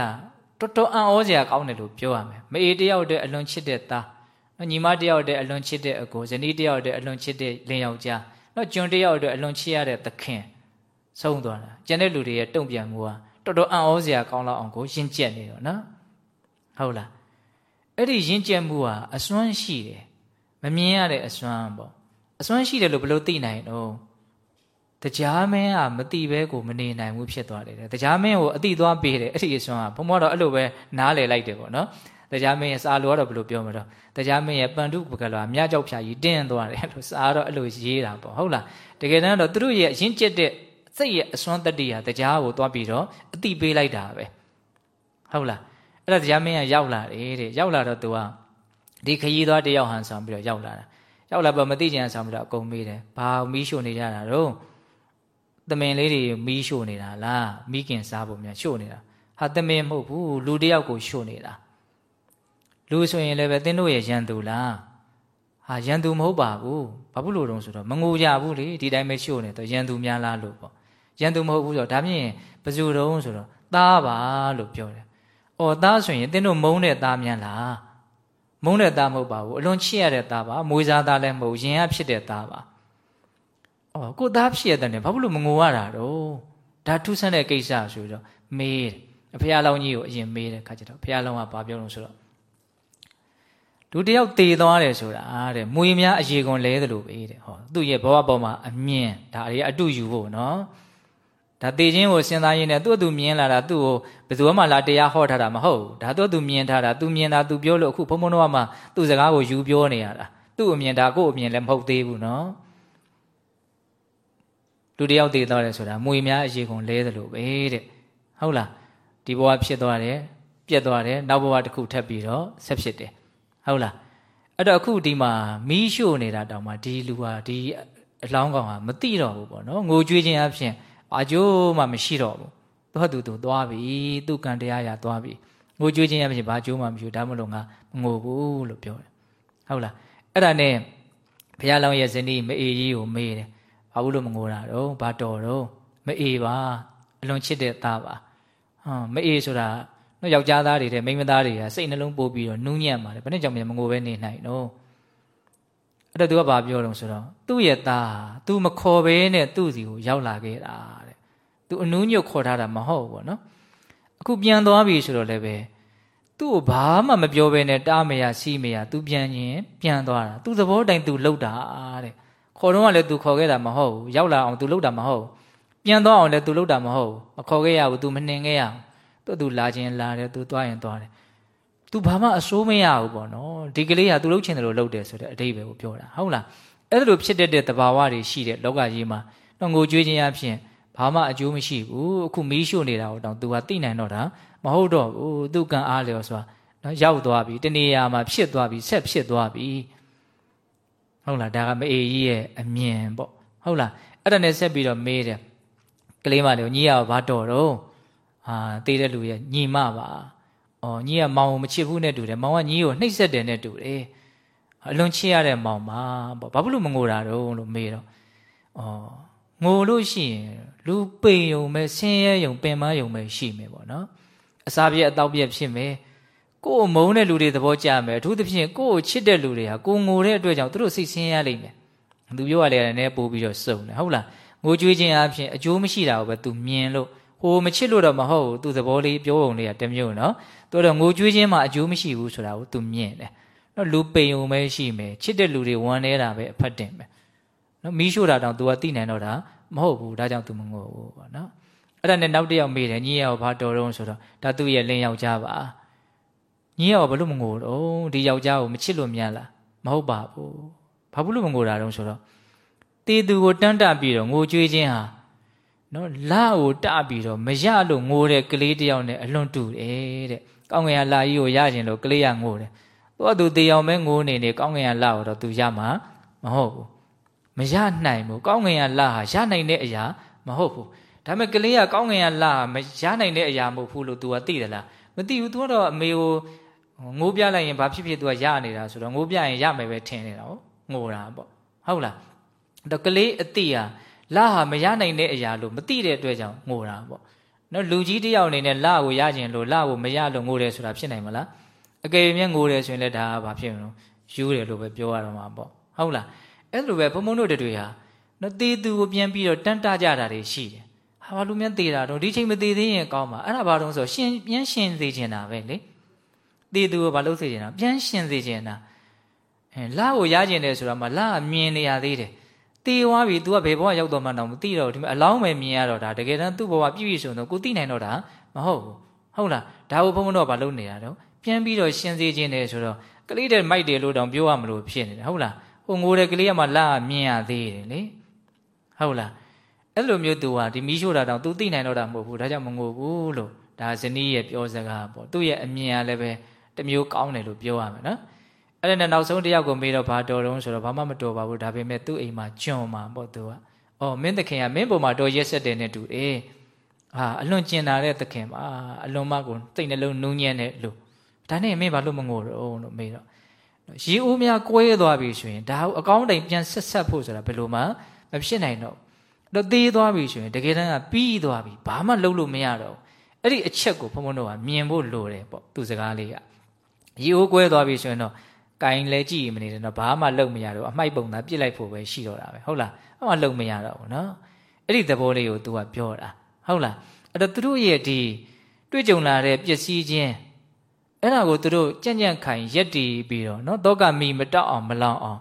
တော်တော်အံ့ဩစရာကောင်းတယ်လို့ပြောရမယ်မအေးတယောက်တည်းအလွန်ချစ်တဲ့သားညီမတယောက်တည်းအလွန်ချစ်တဲ့အကိုဇနီးတယောက်တည်းအလွန်ချစ်တဲ့လင်ယောက်ျားနော်ကျွန်တယောက်တည်းအလွန်ချစ်ရတဲ့သခင်ဆုံးသွားတာကျန်တဲ့လူတွေရဲ့တုံ့ပြန်မှုကတော်တော်အံ့ဩစရာကောင်းလောက်အောင်ကိုရင့်ကျက်နေတော့နော်ဟုတ်လားအဲ့ဒီရင့်ကျက်မှုကအစွမ်းရှိတယ်မမြင်ရတဲ့အစွမ်းပေါ့အစွမ်းရှိတယ်လို့ဘယ်လိုသိနိုင်တော့ တရားမင်းကမတိပဲကိုမနေနိုင်ဘူးဖြစ်သွားတယ်တရားမင်းကိုအတိသွားပေးတယ်အဲ့ဒီအစွမ်းကဘုံမောတော့အဲ့လိုပဲနားလေလိုက်တယ်ပေါ့နော်တရားမင်းရဲ့စာလိုကတော့ဘယ်လိုပြောမလို့တရားမင်းရဲ့ပန္တုပကလောအမြကြောက်ဖြာကြီးတင်းသွားတယ်အဲ့လိုစာတော့အဲ့လိုရေးတာပေါ့ဟုတ်လားတကယ်တမ်းတော့သူတို့ရဲ့အရင်ကျက်တဲ့စိတ်ရဲ့အစွမ်းတတ္တိဟာတရားကိုသွားပြီးတော့အတိပေးလိုက်တာပဲဟုတ်လားအဲ့ဒါတရားမင်းကရောက်လာတယ်တဲ့ရောက်လာတော့သူကဒီခရီးသွားတယောက်ဟန်ဆောင်ပြီးတော့ရောက်လာတာရောက်လာတော့မသိချင်ဆောင်ပြီးတော့အကုန်မေးတယ်ဘာမီးရှို့နေကြတာတော့ သမင်လေးတွေမီးရှို့နေတာလားမိခင်စားဖို့များရှို့နေတာဟာသမင်မဟုတ်ဘူးလူတယောက်ကိုရှို့နေတာလူဆိုရင်လည်းပဲသင်တို့ရဲ့ရန်သူလားဟာရန်သူမဟုတ်ပါဘူးဘာဖြစ်လို့တုံးဆိုတော့မငိုကြဘူးလေဒီတိုင်းပဲရှို့နေတော့ရန်သူများလားလို့ပေါ့ရန်သူမဟုတ်ဘူးဆိုတော့ဒါမြင်ဘယ်သူတုံးဆိုတော့သားပါလို့ပြောတယ်။အော်သားဆိုရင်သင်တို့မုန်းတဲ့သားများလား။မုန်းတဲ့သားမဟုတ်ပါဘူး။အလွန်ချစ်ရတဲ့သားပါ။မွေးစားသားလည်းမဟုတ်ရင်ရဖြစ်တဲ့သားပါ။ အော်ကိုသားဖြစ်ရတဲ့နဲ့ဘာဖြစ်လို့မငိုရတာတော့။ဒါထူးဆန်းတဲ့ကိစ္စဆိုတော့မေးတယ်။အဖေအလောင်းကြီးကိုအရင်မေးတယ်ခါကျတော့ဖေအလောင်းကဘာပြောလို့ဆိုတော့လူတယောက်တည်သွားတယ်ဆိုတာတဲ့မွေများအရေကုန်လဲတယ်လို့ပဲတဲ့ဟောသူ့ရဲ့ဘဝပေါ်မှာအမြင်ဒါအရေးအတူယူဖို့နော်ဒါတေခြင်းကိုစဉ်းစားရင်းနဲ့သူ့အတူမြင်လာတာသူ့ကိုဘယ်သူမှလာတရားဟောထားတာမဟုတ်ဒါသူ့အတူမြင်ထားတာသူမြင်တာသူပြောလို့အခုဘုံဘုံတော့မှသူ့စကားကိုယူပြောနေရတာသူ့အမြင်ဒါကိုယ့်အမြင်လည်းမဟုတ်သေးဘူးနော် လူတယောက်တည်သွားတယ်ဆိုတာမွေများအရေးကုန်လဲတယ်လို့ပဲတဲ့ဟုတ်လားဒီဘဝဖြစ်သွားတယ်ပြက်သွားတယ်နောက်ဘဝတစ်ခုထပ်ပြီးတော့ဆက်ဖြစ်တယ်ဟုတ်လားအဲ့တော့အခုဒီမှာမီးရှို့နေတာတောင်မှဒီလူဟာဒီအလောင်းကောင်ဟာမသိတော့ဘူးပေါ့နော်ငိုကြွေးခြင်းအဖြစ်ဘာကြိုးမှမရှိတော့ဘူးသူ့သူသူသွားပြီသူ့ကံတရားရသွားပြီငိုကြွေးခြင်းအဖြစ်ဘာကြိုးမှမရှိဘူးဒါမှမလို့ငါမငိုဘူးလို့ပြောတယ်ဟုတ်လားအဲ့ဒါနဲ့ဘုရားလောင်းရဲ့ဇနီးမအေးကြီးကိုမေးတယ် ဘာလို့မငိုတာတော့ဘာတော်တော့မအေးပါအလွန်ချစ်တဲ့သားပါဟောမအေးဆိုတာနော်ယောက်ျားသားတွေတဲ့မိန်းမသားတွေကစိတ်နှလုံးပို့ပြီးတော့နူးညံ့ပါတယ်ဘယ်နဲ့ကြောင့်မငိုပဲနေနိုင်တော့အဲ့တော့သူကဘာပြောတော့ဆိုတော့သူ့ရဲ့သားသူမခေါ်ဘဲနဲ့သူ့စီကိုရောက်လာခဲ့တာတဲ့သူအနူးညွတ်ခေါ်ထားတာမဟုတ်ဘူးနော်အခုပြန်သွားပြီဆိုတော့လည်းပဲသူ့ကိုဘာမှမပြောဘဲနဲ့တားမရစီးမရသူပြန်ရင်ပြန်သွားတာသူသဘောတိုင်သူလှုပ်တာတဲ့ ခေါ်တော့ကလည်းသူခေါ်ခဲ့တာမဟုတ်ဘူးရောက်လာအောင်သူလှုပ်တာမဟုတ်ဘူးပြန်သွားအောင်လည်းသူလှုပ်တာမဟုတ်ဘူးမခေါ်ခဲ့ရဘူးသူမနှင်ခဲ့ရဘူးသူသူလာခြင်းလာတယ်သူသွားရင်သွားတယ်သူဘာမှအစိုးမရဘူးပေါ့နော်ဒီကလေးကသူလှုပ်ချင်တယ်လို့လှုပ်တယ်ဆိုတဲ့အတိတ်ပဲကိုပြောတာဟုတ်လားအဲ့ဒါလိုဖြစ်တတ်တဲ့သဘာဝတွေရှိတဲ့လောကကြီးမှာတော့ငိုကြွေးခြင်းအဖြစ်ဘာမှအကျိုးမရှိဘူးအခုမီးရှို့နေတာကိုတောင်သူကသိနိုင်တော့တာမဟုတ်တော့ဘူးသူကံအားလျော်ဆိုတာနော်ရောက်သွားပြီတနေရာမှာဖြစ်သွားပြီဆက်ဖြစ်သွားပြီ ဟုတ်လားဒါကမအေးကြီးရဲ့အမြင်ပေါ့ဟုတ်လားအဲ့ဒါနဲ့ဆက်ပြီးတော့မေးတယ်ကလေးမလေးကိုညီရဘာတော်တော့အာတေးတဲ့လူရဲ့ညီမပါ။အော်ညီကမောင်ကိုမချစ်ဘူးနဲ့တူတယ်။မောင်ကညီကိုနှိပ်စက်တယ်နဲ့တူတယ်။အလွန်ချစ်ရတဲ့မောင်ပါပေါ့။ဘာဖြစ်လို့မငိုတာတော့လို့မေးတော့အော်ငိုလို့ရှိရင်လူပိန်ယုံပဲဆင်းရဲယုံပင်မယုံပဲရှိမယ်ပေါ့နော်။အစာပြည့်အတောက်ပြည့်ဖြစ်မယ်။ ကိုယ်မုန်းတဲ့လူတွေသဘောကျမယ်။အထူးသဖြင့်ကိုယ်ကိုချစ်တဲ့လူတွေဟာကိုငိုတဲ့အတွက်ကြောင့်သူတို့စိတ်ဆင်းရဲလိမ့်မယ်။သူပြောရလေလည်းပို့ပြီးတော့စုံတယ်ဟုတ်လား။ငိုကြွေးခြင်းအပြင်အကျိုးမရှိတာကိုပဲသူမြင်လို့ဟိုမချစ်လို့တော့မဟုတ်ဘူးသူသဘောလေးပြောပုံလေးကတမျိုးနော်သူတော့ငိုကြွေးခြင်းမှာအကျိုးမရှိဘူးဆိုတာကိုသူမြင်တယ်နော်လူပိန်ုံပဲရှိမယ်ချစ်တဲ့လူတွေဝမ်းနေတာပဲအဖတ်တင်ပဲနော်မီးရှို့တာတောင် तू ကသိနိုင်တော့တာမဟုတ်ဘူးဒါကြောင့် तू မငိုဘူးပေါ့နော်အဲ့ဒါနဲ့နောက်တစ်ယောက်မေးတယ်ညီရောဘာတော်တော့ဆိုတော့ဒါသူ့ရဲ့လင်းယောက်ျားပါ ညီရောဘာလို့မငိုတော့ဒီယောက်ျားကိုမချစ်လို့မြန်လားမဟုတ်ပါဘူးဘာလို့မငိုတာတော့ဆိုတော့တေသူကိုတန်းတပြီးတော့ငိုကြွေးခြင်းဟာနော်လာကိုတပြီးတော့မရလို့ငိုတဲ့ကလေးတယောက်နဲ့အလွန်တူတယ်တဲ့ကောင်းကင်ကလာကြီးကိုရခြင်းလို့ကလေးကငိုတယ်သူကသူတေအောင်ပဲငိုနေနေကောင်းကင်ကလာကိုတော့သူရမှာမဟုတ်ဘူးမရနိုင်ဘူးကောင်းကင်ကလာဟာရနိုင်တဲ့အရာမဟုတ်ဘူးဒါပေမဲ့ကလေးကကောင်းကင်ကလာမရနိုင်တဲ့အရာမဟုတ်ဘူးလို့ तू ကသိတယ်လားမသိဘူး तू ကတော့အမေကို ငိုးပြလိုက်ရင်ဘာဖြစ်ဖြစ် तू ကရနေတာဆိုတော့ငိုးပြရင်ရမယ်ပဲထင်နေတာဟုတ်ငိုတာပေါ့ဟုတ်လားတော့ကလေးအတိဟာလဟာမရနိုင်တဲ့အရာလို့မသိတဲ့အတွက်ကြောင့်ငိုတာပေါ့နော်လူကြီးတယောက်အနေနဲ့လကိုရခြင်းလို့လကိုမရလို့ငိုတယ်ဆိုတာဖြစ်နိုင်မလားအကယ်၍ငိုတယ်ဆိုရင်လည်းဒါကဘာဖြစ်မလို့ယူတယ်လို့ပဲပြောရတော့မှာပေါ့ဟုတ်လားအဲ့လိုပဲဘုံဘုံတို့တွေဟာနော်တေးသူကိုပြန်ပြီးတော့တန်းတကြတာတွေရှိတယ်ဟာဘာလို့မြန်သေးတာတော့ဒီချိန်မသေးသေးရင်ကောင်းပါအဲ့ဒါဘာလို့ဆိုရှင်ပြန်ရှင်သေးချင်တာပဲလေ တေသူကိုမလုပ်စေချင်တာပြန်ရှင်စေချင်တာအဲလကိုရကျင်တယ်ဆိုတာမှလအမြင်နေရသေးတယ်တေသွားပြီ तू ကဘယ်ဘဝရောက်တော့မှတော့မသိတော့ဒီမဲ့အလောင်းပဲမြင်ရတော့ဒါတကယ်တမ်းသူ့ဘဝပြည့်ပြည့်စုံတော့ကိုသိနိုင်တော့တာမဟုတ်ဘူးဟုတ်လားဒါကိုဘုံဘုံတော့မလုပ်နေရတော့ပြန်ပြီးတော့ရှင်စေချင်တယ်ဆိုတော့ကလေးတဲ့မိုက်တယ်လို့တောင်ပြောရမလို့ဖြစ်နေတယ်ဟုတ်လားဟိုငိုတဲ့ကလေးကမှလအမြင်ရသေးတယ်လေဟုတ်လားအဲ့လိုမျိုးသူဟာဒီမီးရှို့တာတောင် तू သိနိုင်တော့တာမဟုတ်ဘူးဒါကြောင့်မငိုဘူးလို့ဒါဇနီးရဲ့ပြောစကားပေါ့သူ့ရဲ့အမြင်ကလည်းပဲ တမျိုးကောင်းတယ်လို့ပြောရမယ်နော်အဲ့ဒါနဲ့နောက်ဆုံးတယောက်ကိုမေးတော့ဘာတော်တုံးဆိုတော့ဘာမှမတော်ပါဘူးဒါပေမဲ့သူ့အိမ်မှာကျွံမှာပေါ့သူကအော်မင်းသခင်ကမင်းပေါ်မှာတော်ရက်ဆက်တယ်နဲ့တူတယ်ဟာအလွန်ကျင်တာတဲ့သခင်ပါအလွန်မကိုစိတ်နှလုံးနူးညံ့တဲ့လူဒါနဲ့မင်းဘာလို့မငိုတော့လို့မေးတော့ရေဦးများကွဲသွားပြီဆိုရင်ဒါအကောင်းတိုင်ပြန်ဆက်ဆက်ဖို့ဆိုတာဘယ်လိုမှမဖြစ်နိုင်တော့တော့သေးသွားပြီဆိုရင်တကယ်တမ်းကပြီးသွားပြီဘာမှလုပ်လို့မရတော့အဲ့ဒီအချက်ကိုဘုံဘုံတို့ကမြင်ဖို့လိုတယ်ပေါ့သူစကားလေးက ရေဦးကွဲသွားပြီဆိုရင်တော့ကင်လဲကြည့်မနေတယ်တော့ဘာမှလုပ်မရတော့အမိုက်ပုံသားပြစ်လိုက်ဖို့ပဲရှိတော့တာပဲဟုတ်လားအမှလုပ်မရတော့ဘူးနော်အဲ့ဒီသဘောလေးကို तू ကပြောတာဟုတ်လားအဲ့တော့သူတို့ရဲ့ဒီတွေ့ကြုံလာတဲ့ပျက်စီးခြင်းအဲ့ဒါကိုသူတို့ကြံ့ကြံ့ခိုင်ရက်တည်ပြီးတော့နော်တောကမီမတောက်အောင်မလောင်အောင်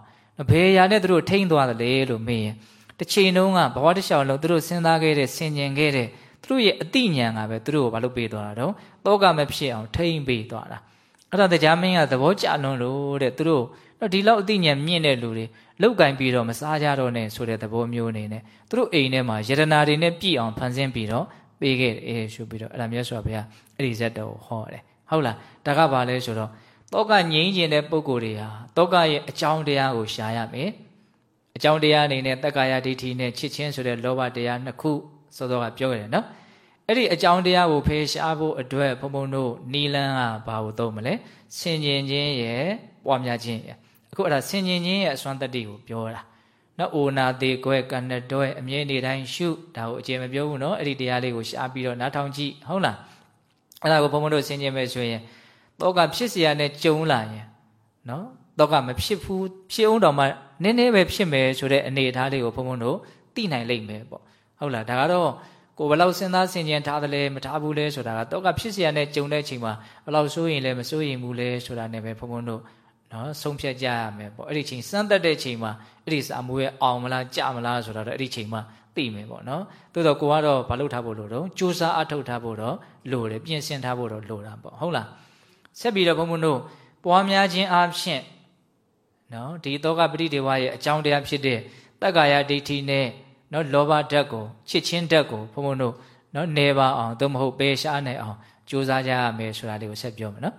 ဘယ်ရာနဲ့သူတို့ထိမ့်သွားတယ်လေလို့မေးရင်တစ်ချိန်လုံးကဘဝတစ်လျှောက်လုံးသူတို့စဉ်းစားခဲ့တဲ့ဆင်ញင်ခဲ့တဲ့သူတို့ရဲ့အတိညာကပဲသူတို့ကိုဘာလို့ပေးသွားတာတော့တောကမဖြစ်အောင်ထိမ့်ပေးသွားတာ အဲ့ဒါတရားမင်းကသဘောကျလွန်းလို့တဲ့သူတို့တော့ဒီလောက်အသိဉာဏ်မြင့်တဲ့လူတွေလောက်ကင်ပြီးတော့မစားကြတော့နဲ့ဆိုတဲ့သဘောမျိုးအနေနဲ့သူတို့အိမ်ထဲမှာယတနာတွေနဲ့ပြည့်အောင်ဖန်ဆင်းပြီးတော့ပေးခဲ့တယ်ရှုပြီးတော့အဲ့ဒါမြတ်စွာဘုရားအဲ့ဒီဇက်တော်ကိုဟောတယ်ဟုတ်လားဒါကဘာလဲဆိုတော့တောကငြိမ်းကျင်တဲ့ပုံကိုယ်တွေဟာတောကရဲ့အကြောင်းတရားကိုရှာရမယ်အကြောင်းတရားအနေနဲ့တက္ကာယဒိဋ္ဌိနဲ့ချစ်ချင်းဆိုတဲ့လောဘတရားနှစ်ခုစောစောကပြောခဲ့တယ်နော် အဲ့ဒီအကြောင်းတရားကိုဖေရှားဖို့အတွက်ဘုံဘုံတို့နီလန်းကဘာကိုသုံးမလဲဆင်ခြင်ခြင်းရဲ့ပွားများခြင်းရဲ့အခုအဲ့ဒါဆင်ခြင်ခြင်းရဲ့အစွမ်းတတ္တိကိုပြောတာနော်အိုနာသေးကွဲကနတော့အမြဲနေတိုင်းရှုဒါကိုအကျေမပြောဘူးနော်အဲ့ဒီတရားလေးကိုရှားပြီးတော့နားထောင်ကြည့်ဟုတ်လားအဲ့ဒါကိုဘုံဘုံတို့ဆင်ခြင်မဲ့ဆိုရင်တော့ကဖြစ်เสียရနဲ့ကြုံလာရင်နော်တော့ကမဖြစ်ဘူးဖြစ်အောင်တော့မှနည်းနည်းပဲဖြစ်မယ်ဆိုတဲ့အနေအထားလေးကိုဘုံဘုံတို့သိနိုင်လိမ့်မယ်ပေါ့ဟုတ်လားဒါကတော့ ကိုဘယ်လောက်စဉ်းစားဆင်ခြင်ထားသလဲမထားဘူးလဲဆိုတာကတော့ကဖြစ်เสียနဲ့ကြုံတဲ့အချိန်မှာဘယ်လောက်စိုးရင်လဲမစိုးရင်ဘူးလဲဆိုတာနဲ့ပဲဘုံဘုံတို့နော်ဆုံးဖြတ်ကြရမယ်ပေါ့အဲ့ဒီချိန်စမ်းသက်တဲ့ချိန်မှာအဲ့ဒီစာမွေးအောင်မလားကြမလားဆိုတာတော့အဲ့ဒီချိန်မှာသိမယ်ပေါ့နော်သို့တော့ကိုကတော့ဘာလုပ်ထားဖို့လို့တော့စူးစမ်းအထောက်ထားဖို့တော့လိုတယ်ပြင်ဆင်ထားဖို့တော့လိုတာပေါ့ဟုတ်လားဆက်ပြီးတော့ဘုံဘုံတို့ပွားများခြင်းအဖြစ်နော်ဒီတောကပရိဒေဝရဲ့အကြောင်းတရားဖြစ်တဲ့တက္ကာယဒိဋ္ဌိနဲ့ နော်လောဘဓာတ်ကိုချစ်ချင်းဓာတ်ကိုဘုံဘုံတို့နော်နေပါအောင်သို့မဟုတ်ပယ်ရှားနိုင်အောင်ကြိုးစားကြရမယ်ဆိုတာလေးကိုဆက်ပြောမယ်နော်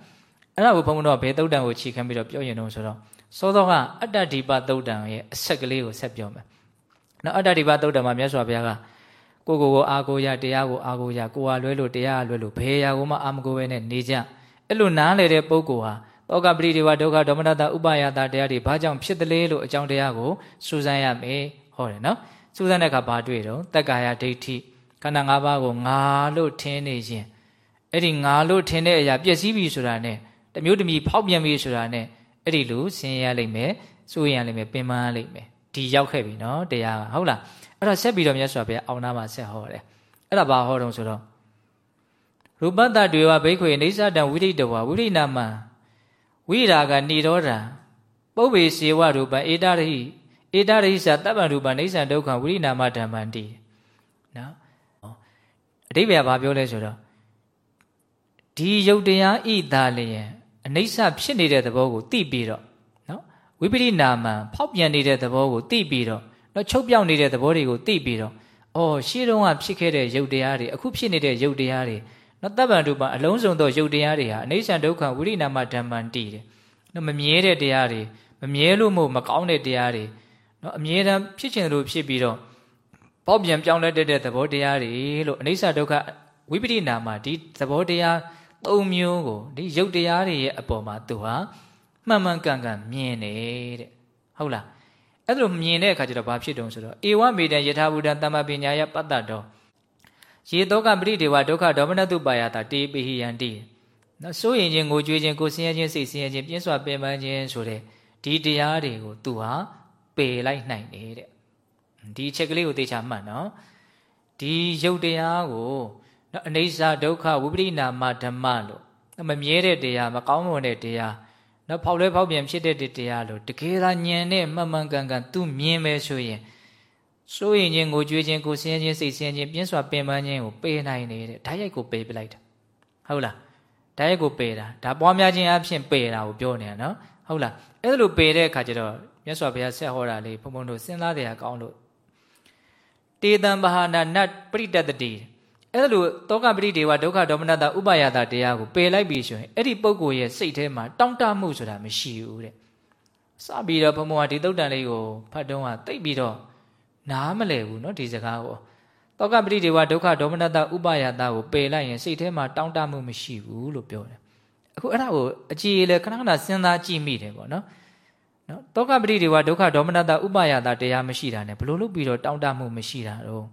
အဲ့ဒါကိုဘုံဘုံတို့ကဘယ်သုတ်တန်ကိုခြိခံပြီးတော့ပြောရင်တော့ဆိုတော့စောစောကအတ္တဒီပသုတ်တန်ရဲ့အဆက်ကလေးကိုဆက်ပြောမယ်နော်အတ္တဒီပသုတ်တန်မှာမြတ်စွာဘုရားကကိုကိုကိုအာကိုရတရားကိုအာကိုရကိုဟာလွဲလို့တရားလွဲလို့ဘယ်ရာကိုမှအာမကိုပဲနဲ့နေကြအဲ့လိုနားလေတဲ့ပုဂ္ဂိုလ်ဟာတောကပရိဒေဝဒုက္ခဒေါမနတဥပယတာတရားတွေဘာကြောင့်ဖြစ်တယ်လဲလို့အကြောင်းတရားကိုစူးစမ်းရမယ်ဟောတယ်နော် စူးစမ်းတဲ့အခါဘာတွေ့တော့တက္ကာယဒိဋ္ဌိခန္ဓာ၅ပါးကိုငါလို့ထင်နေခြင်းအဲ့ဒီငါလို့ထင်တဲ့အရာပျက်စီးပြီဆိုတာနဲ့တမျိုးတမီဖောက်ပြန်ပြီဆိုတာနဲ့အဲ့ဒီလိုဆင်းရဲလိမ့်မယ်စိုးရလိမ့်မယ်ပင်ပန်းလိမ့်မယ်ဒီရောက်ခဲ့ပြီနော်တရားကဟုတ်လားအဲ့တော့ဆက်ပြီးတော့မြတ်စွာဘုရားအောင်နာမှာဆက်ဟောတယ်အဲ့ဒါဘာဟောတော့ဆိုတော့ရူပတ္တတွေဝဘိက္ခွေနေသတံဝိရိတဝဝိရိနာမဝိရာကဏိရောဓာပုပ္ပေစေဝရူပံဧတရဟိ ဧတရိသတပ္ပံရူပနိစ္စဒုက္ခဝိရိနာမဓမ္မန္တိနော်အတိပ္ပယ်ဘာပြောလဲဆိုတော့ဒီယုတ်တရားဣသာလျင်အနိစ္စဖြစ်နေတဲ့သဘောကိုသိပြီးတော့နော်ဝိပရိနာမံဖောက်ပြန်နေတဲ့သဘောကိုသိပြီးတော့နော်ချုပ်ပြောက်နေတဲ့သဘောတွေကိုသိပြီးတော့အော်ရှေးတုန်းကဖြစ်ခဲ့တဲ့ယုတ်တရားတွေအခုဖြစ်နေတဲ့ယုတ်တရားတွေနော်တပ္ပံရူပအလုံးစုံသောယုတ်တရားတွေဟာအနိစ္စဒုက္ခဝိရိနာမဓမ္မန္တိတဲ့နော်မမြဲတဲ့တရားတွေမမြဲလို့မဟုတ်မကောင်းတဲ့တရားတွေ နော်အမြဲတမ်းဖြစ်ချင်လို့ဖြစ်ပြီးတော့ပေါက်ပြန်ပြောင်းလဲတဲ့သဘောတရားတွေလို့အနိစ္စဒုက္ခဝိပရိနာမှာဒီသဘောတရားသုံးမျိုးကိုဒီရုပ်တရားတွေရဲ့အပေါ်မှာသူဟာမှန်မှန်ကန်ကန်မြင်နေတဲ့ဟုတ်လားအဲ့လိုမြင်တဲ့အခါကျတော့ဘာဖြစ်တုံးဆိုတော့ဧဝမေတံယထာဘူတံတမ္မပညာယပတ္တတော်ရေတောကပရိဒေဝဒုက္ခဒေါမနတုပါယတာတေပိဟိယံတိနော်စိုးရင်ချင်းငိုကြွေးချင်းကိုဆင်းရဲခြင်းစိတ်ဆင်းရဲခြင်းပြင်းစွာပင်ပန်းခြင်းဆိုတဲ့ဒီတရားတွေကိုသူဟာ ပယ်လိုက်နိုင်တယ်တဲ့ဒီအချက်ကလေးကိုသေချာမှတ်နော်ဒီရုပ်တရားကိုနော်အနိစ္စဒုက္ခဝိပရိနာမဓမ္မလို့မမြဲတဲ့တရားမကောင်းမွန်တဲ့တရားနော်ဖောက်လဲဖောက်ပြန်ဖြစ်တဲ့တရားလို့တကယ်သာညံနဲ့မှန်မှန်ကန်ကန်သူမြင်မယ်ဆိုရင်စိုးရင်ချင်းကိုကြွေးချင်းကိုဆင်းချင်းစိတ်ဆင်းချင်းပြင်းစွာပင်ပန်းခြင်းကိုပယ်နိုင်နေတဲ့ဓာတ်ရိုက်ကိုပယ်ပလိုက်တာဟုတ်လားဓာတ်ရိုက်ကိုပယ်တာဒါပွားများခြင်းအဖြစ်ပယ်တာကိုပြောနေတာနော်ဟုတ်လားအဲ့လိုပယ်တဲ့အခါကျတော့ မြတ်စွာဘုရားဆက်ဟောတာလေးဘုံဘုံတို့စဉ်းစားတရားကောင်းလို့တေတံဘာဟာနာနတ်ပရိတတတိအဲ့လိုတောကပရိဒေဝဒုက္ခဒေါမနတဥပယတာတရားကိုပယ်လိုက်ပြီဆိုရင်အဲ့ဒီပုဂ္ဂိုလ်ရဲ့စိတ်ထဲမှာတောင့်တမှုဆိုတာမရှိဘူးတဲ့စပြီးတော့ဘုံဘုံကဒီတုတ်တန်လေးကိုဖတ်တော့ကတိတ်ပြီးတော့နားမလဲဘူးเนาะဒီစကားကိုတောကပရိဒေဝဒုက္ခဒေါမနတဥပယတာကိုပယ်လိုက်ရင်စိတ်ထဲမှာတောင့်တမှုမရှိဘူးလို့ပြောတယ်အခုအဲ့ဒါကိုအကြည်လေခဏခဏစဉ်းစားကြည့်မိတယ်ပေါ့နော် နော်တောကပရိဒေဝဒုက္ခဒေါမနတဥပယတာတရားမရှိတာ ਨੇ ဘလို့လို့ပြီးတော့တောင့်တမှုမရှိတာတော့